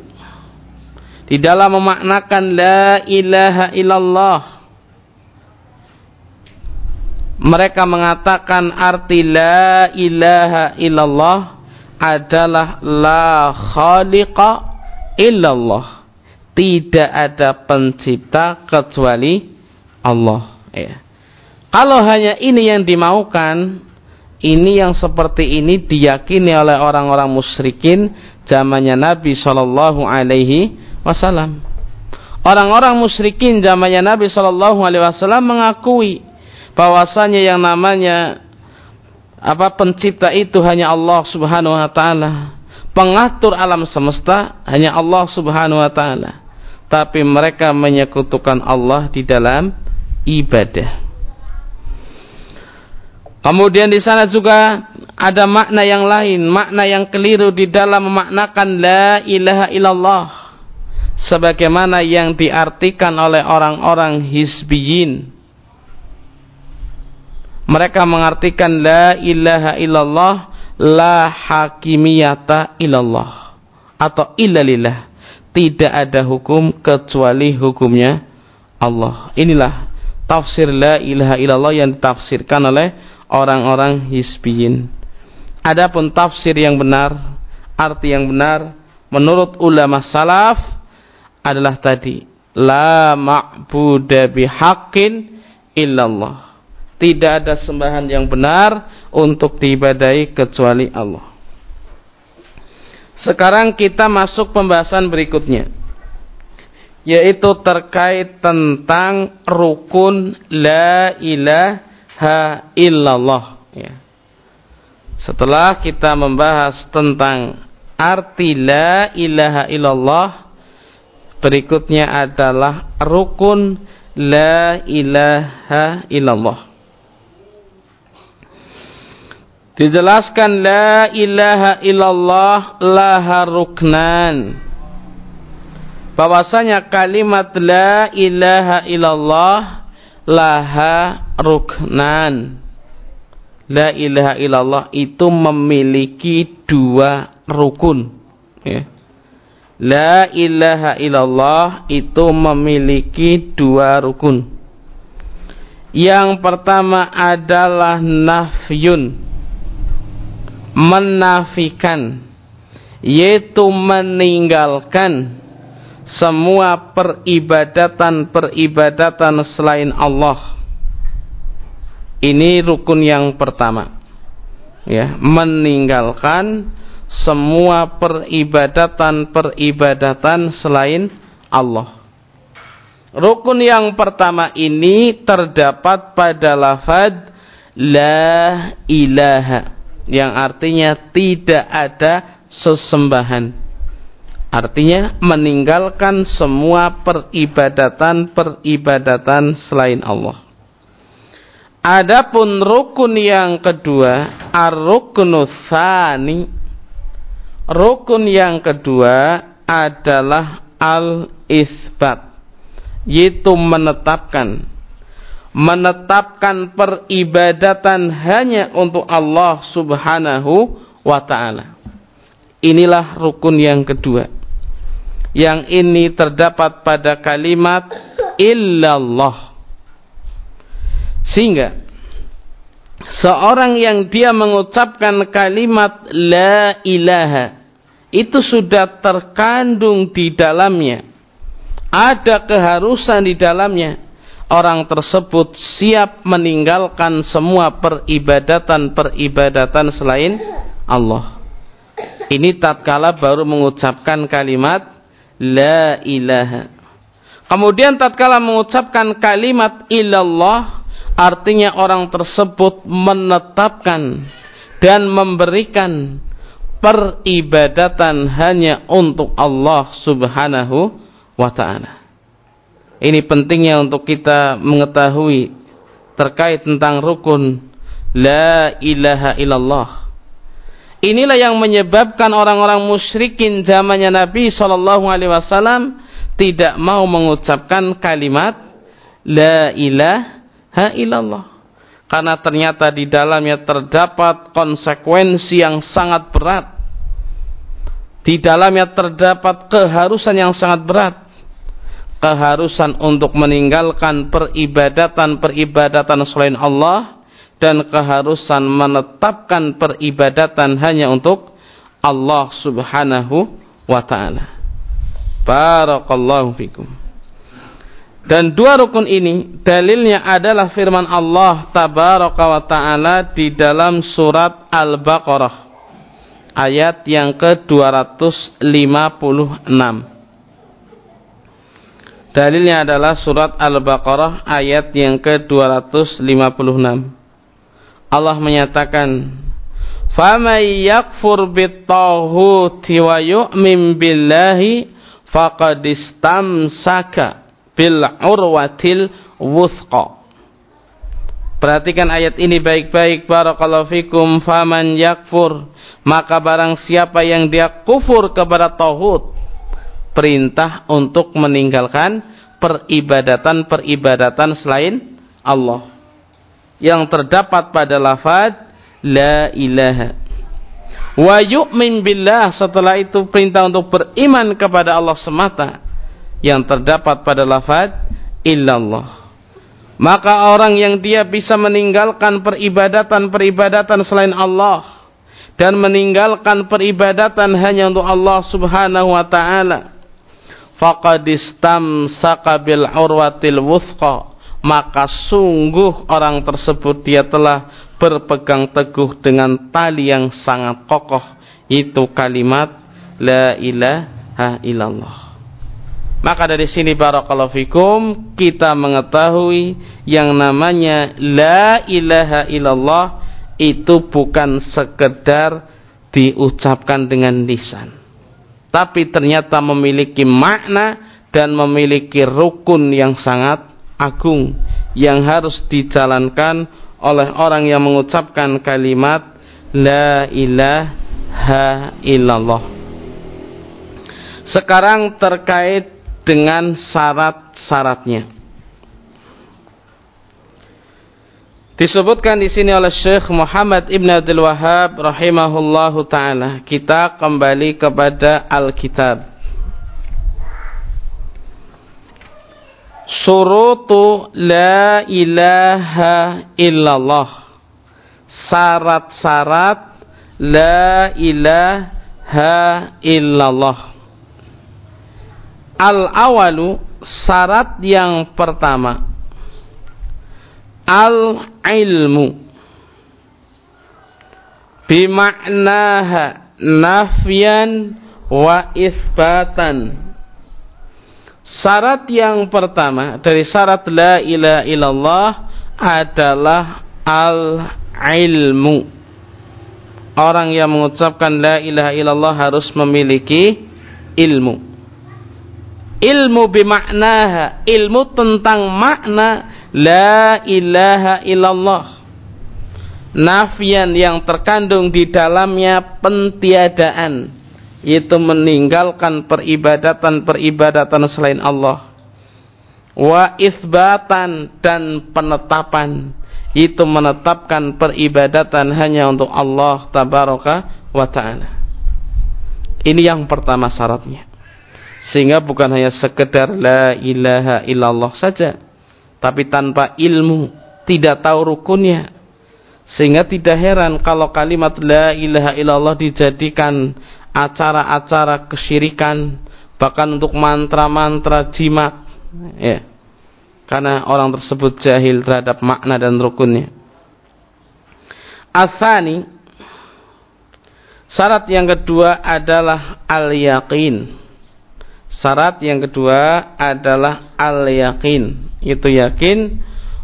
di dalam memaknakan la ilaha illallah mereka mengatakan arti la ilaha illallah adalah la khaliqa illallah. Tidak ada pencipta kecuali Allah. Ya. Kalau hanya ini yang dimaukan, ini yang seperti ini diyakini oleh orang-orang musyrikin zamannya Nabi Shallallahu Alaihi Wasallam. Orang-orang musyrikin zamannya Nabi Shallallahu Alaihi Wasallam mengakui bahwasanya yang namanya apa pencipta itu hanya Allah Subhanahu Wa Taala pengatur alam semesta hanya Allah Subhanahu wa taala. Tapi mereka menyekutukan Allah di dalam ibadah. Kemudian di sana juga ada makna yang lain, makna yang keliru di dalam memaknakan la ilaha illallah sebagaimana yang diartikan oleh orang-orang hizbiyin. Mereka mengartikan la ilaha illallah la hakimiyata ilallah atau illalillah tidak ada hukum kecuali hukumnya Allah. Inilah tafsir la ilaha illallah yang ditafsirkan oleh orang-orang hisbiyin adapun tafsir yang benar arti yang benar menurut ulama salaf adalah tadi la ma'budu bihaqqin illallah tidak ada sembahan yang benar untuk diibadai kecuali Allah. Sekarang kita masuk pembahasan berikutnya. Yaitu terkait tentang rukun la ilaha illallah. Ya. Setelah kita membahas tentang arti la ilaha illallah. Berikutnya adalah rukun la ilaha illallah. Dijelaskan la ilaha illallah laha ruknan. Bahwasanya kalimat la ilaha illallah laha ruknan. La ilaha illallah itu memiliki dua rukun. Ya. La ilaha illallah itu memiliki dua rukun. Yang pertama adalah nafyun menafikan yaitu meninggalkan semua peribadatan-peribadatan selain Allah. Ini rukun yang pertama. Ya, meninggalkan semua peribadatan-peribadatan selain Allah. Rukun yang pertama ini terdapat pada lafaz la ilaha yang artinya tidak ada sesembahan. Artinya meninggalkan semua peribadatan-peribadatan selain Allah. Adapun rukun yang kedua, ar-ruknu tsani. Rukun yang kedua adalah al-isbat, yaitu menetapkan menetapkan peribadatan hanya untuk Allah Subhanahu wa taala. Inilah rukun yang kedua. Yang ini terdapat pada kalimat illallah. Sehingga seorang yang dia mengucapkan kalimat la ilaha itu sudah terkandung di dalamnya. Ada keharusan di dalamnya orang tersebut siap meninggalkan semua peribadatan-peribadatan selain Allah. Ini tatkala baru mengucapkan kalimat la ilaha. Kemudian tatkala mengucapkan kalimat illallah artinya orang tersebut menetapkan dan memberikan peribadatan hanya untuk Allah Subhanahu wa taala. Ini pentingnya untuk kita mengetahui terkait tentang rukun la ilaha illallah. Inilah yang menyebabkan orang-orang musyrikin zamannya Nabi sallallahu alaihi wasallam tidak mau mengucapkan kalimat la ilaha illallah. Karena ternyata di dalamnya terdapat konsekuensi yang sangat berat. Di dalamnya terdapat keharusan yang sangat berat. Keharusan untuk meninggalkan peribadatan-peribadatan selain Allah dan keharusan menetapkan peribadatan hanya untuk Allah Subhanahu wa taala. Barakallahu fikum. Dan dua rukun ini dalilnya adalah firman Allah tabaraka wa taala di dalam surat Al-Baqarah ayat yang ke-256. Dalilnya adalah surat Al-Baqarah ayat yang ke-256. Allah menyatakan faman yakfur bit-taghuti wa yu'min billahi faqad istamsaka bil urwatil wuthqa Perhatikan ayat ini baik-baik. Barakallahu fikum. Faman yakfur maka barang siapa yang dia kufur kepada tauhid perintah untuk meninggalkan peribadatan-peribadatan selain Allah. Yang terdapat pada lafaz la ilaha. Wa yu'min billah setelah itu perintah untuk beriman kepada Allah semata. Yang terdapat pada lafaz illallah. Maka orang yang dia bisa meninggalkan peribadatan-peribadatan selain Allah dan meninggalkan peribadatan hanya untuk Allah Subhanahu wa taala faqad istamsaka bil urwatil wuthqa. Maka sungguh orang tersebut dia telah berpegang teguh dengan tali yang sangat kokoh. Itu kalimat la ilaha illallah. Maka dari sini barakallahu fikum kita mengetahui yang namanya la ilaha illallah itu bukan sekedar diucapkan dengan lisan tapi ternyata memiliki makna dan memiliki rukun yang sangat agung yang harus dijalankan oleh orang yang mengucapkan kalimat la ilaha illallah. Sekarang terkait dengan syarat-syaratnya. Disebutkan di sini oleh Syekh Muhammad Ibn Abdul Wahab rahimahullahu taala. Kita kembali kepada Alkitab. Surutu la ilaha illallah Syarat-syarat la ilaha illallah Al-awalu syarat yang pertama Al-ilmu Bima'naha nafyan wa isbatan Syarat yang pertama dari syarat la ilaha illallah adalah al-ilmu. Orang yang mengucapkan la ilaha illallah harus memiliki ilmu. Ilmu bimaknaha, ilmu tentang makna la ilaha illallah. Nafian yang terkandung di dalamnya pentiadaan. Yaitu meninggalkan peribadatan-peribadatan selain Allah. Wa isbatan dan penetapan. Itu menetapkan peribadatan hanya untuk Allah tabaraka wa taala. Ini yang pertama syaratnya. Sehingga bukan hanya sekedar la ilaha illallah saja tapi tanpa ilmu tidak tahu rukunnya. Sehingga tidak heran kalau kalimat la ilaha illallah dijadikan acara-acara kesyirikan bahkan untuk mantra-mantra jimat ya. Karena orang tersebut jahil terhadap makna dan rukunnya. Asani syarat yang kedua adalah al-yaqin Syarat yang kedua adalah al-yakin. Itu yakin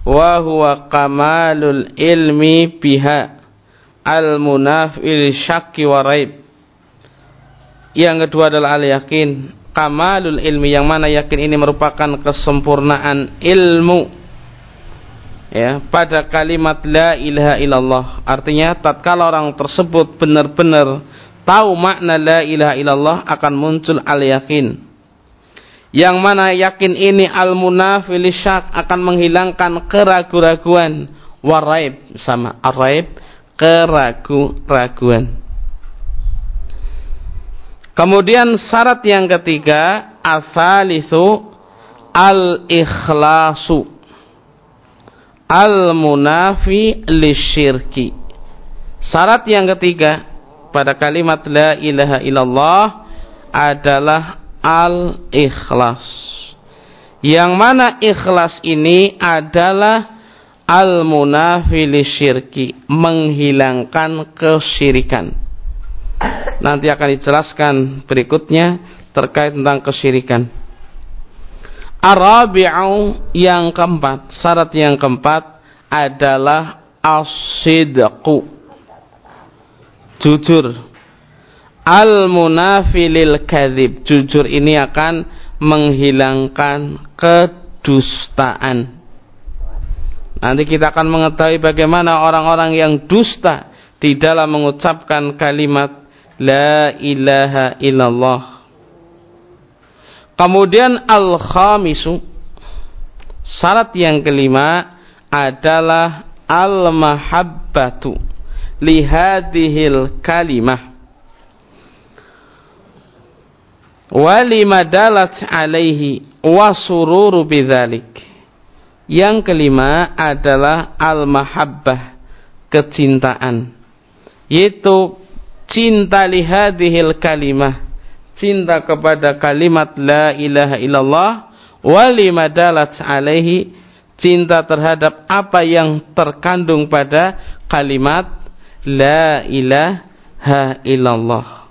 wa huwa kamalul ilmi biha al-munafil syakki wa raib. Yang kedua adalah al-yakin. Kamalul ilmi yang mana yakin ini merupakan kesempurnaan ilmu ya pada kalimat la ilaha illallah artinya tatkala orang tersebut benar-benar tahu makna la ilaha illallah akan muncul al yakin yang mana yakin ini al munafil syak akan menghilangkan keraguan-raguan waraib sama araib keraguan-raguan Kemudian syarat yang ketiga asalisu al-ikhlasu. Al-munafi lisyirki. Syarat yang ketiga pada kalimat la ilaha illallah adalah al-ikhlas. Yang mana ikhlas ini adalah al-munafi lisyirki, menghilangkan kesyirikan nanti akan dijelaskan berikutnya terkait tentang kesyirikan. Arabi'u yang keempat, syarat yang keempat adalah asidqu. Jujur. Al-munafilil kadhib. Jujur ini akan menghilangkan kedustaan. Nanti kita akan mengetahui bagaimana orang-orang yang dusta di dalam mengucapkan kalimat La ilaha illallah. Kemudian al-khamisu syarat yang kelima adalah al-mahabbatu lihadihil kalimah walima dalat alaihi wasururu bidzalik. Yang kelima adalah al-mahabbah kecintaan. Yaitu cinta lihadihil kalimah. Cinta kepada kalimat la ilaha illallah. Walima dalat alaihi cinta terhadap apa yang terkandung pada kalimat la ilaha illallah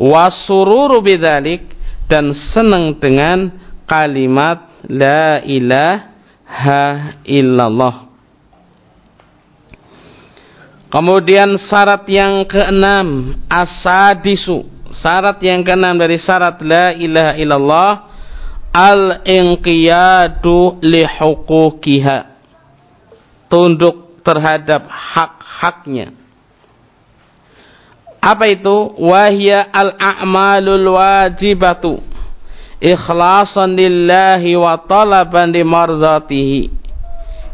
wasururu bidzalik dan senang dengan kalimat la ilaha illallah Kemudian syarat yang keenam asadisu. Syarat yang keenam dari syarat la ilaha illallah al-inqiyadu li. Tunduk terhadap hak-haknya. Apa itu? Wahya al-a'malul wajibatu. Ikhlasan lillahi wa talaban di mardatihi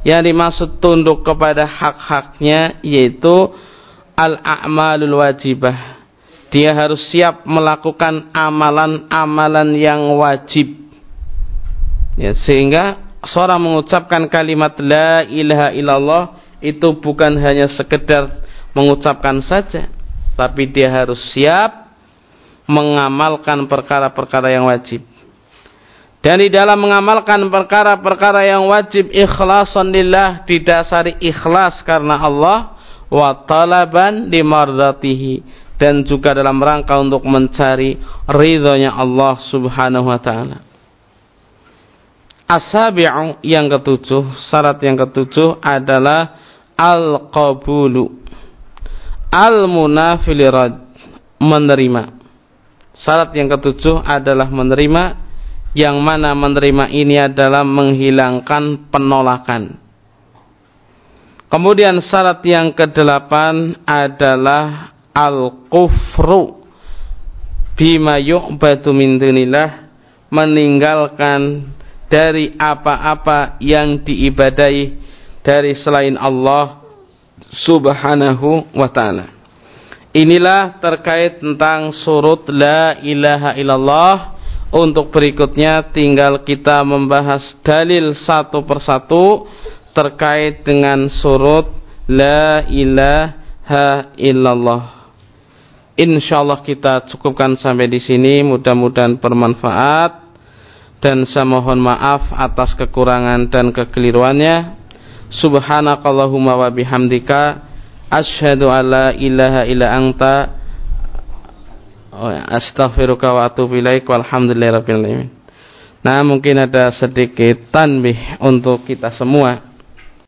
yang dimaksud tunduk kepada hak-haknya yaitu al-a'malul wajibah. Dia harus siap melakukan amalan-amalan yang wajib. Ya, sehingga seorang mengucapkan kalimat la ilaha illallah itu bukan hanya sekedar mengucapkan saja, tapi dia harus siap mengamalkan perkara-perkara yang wajib. Dan di dalam mengamalkan perkara-perkara yang wajib ikhlasan lillah didasari ikhlas karena Allah wa talaban limardatihi dan juga dalam rangka untuk mencari ridhonya Allah Subhanahu wa taala. Asabi'u yang ketujuh, syarat yang ketujuh adalah al-qabulu. Al-munafilirad, menerima. Syarat yang ketujuh adalah menerima yang mana menerima ini adalah menghilangkan penolakan. Kemudian syarat yang kedelapan adalah al-kufru bima yu'badu min dunillah meninggalkan dari apa-apa yang diibadai dari selain Allah subhanahu wa ta'ala. Inilah terkait tentang surut la ilaha illallah untuk berikutnya tinggal kita membahas dalil satu persatu terkait dengan surut La ilaha illallah. Insyaallah kita cukupkan sampai di sini. Mudah-mudahan bermanfaat dan saya mohon maaf atas kekurangan dan kekeliruannya. Subhanakallahumma wa bihamdika asyhadu alla ilaha illa anta astaghfiruka wa atubu ilaik walhamdulillahirabbil alamin. Nah, mungkin ada sedikit tanbih untuk kita semua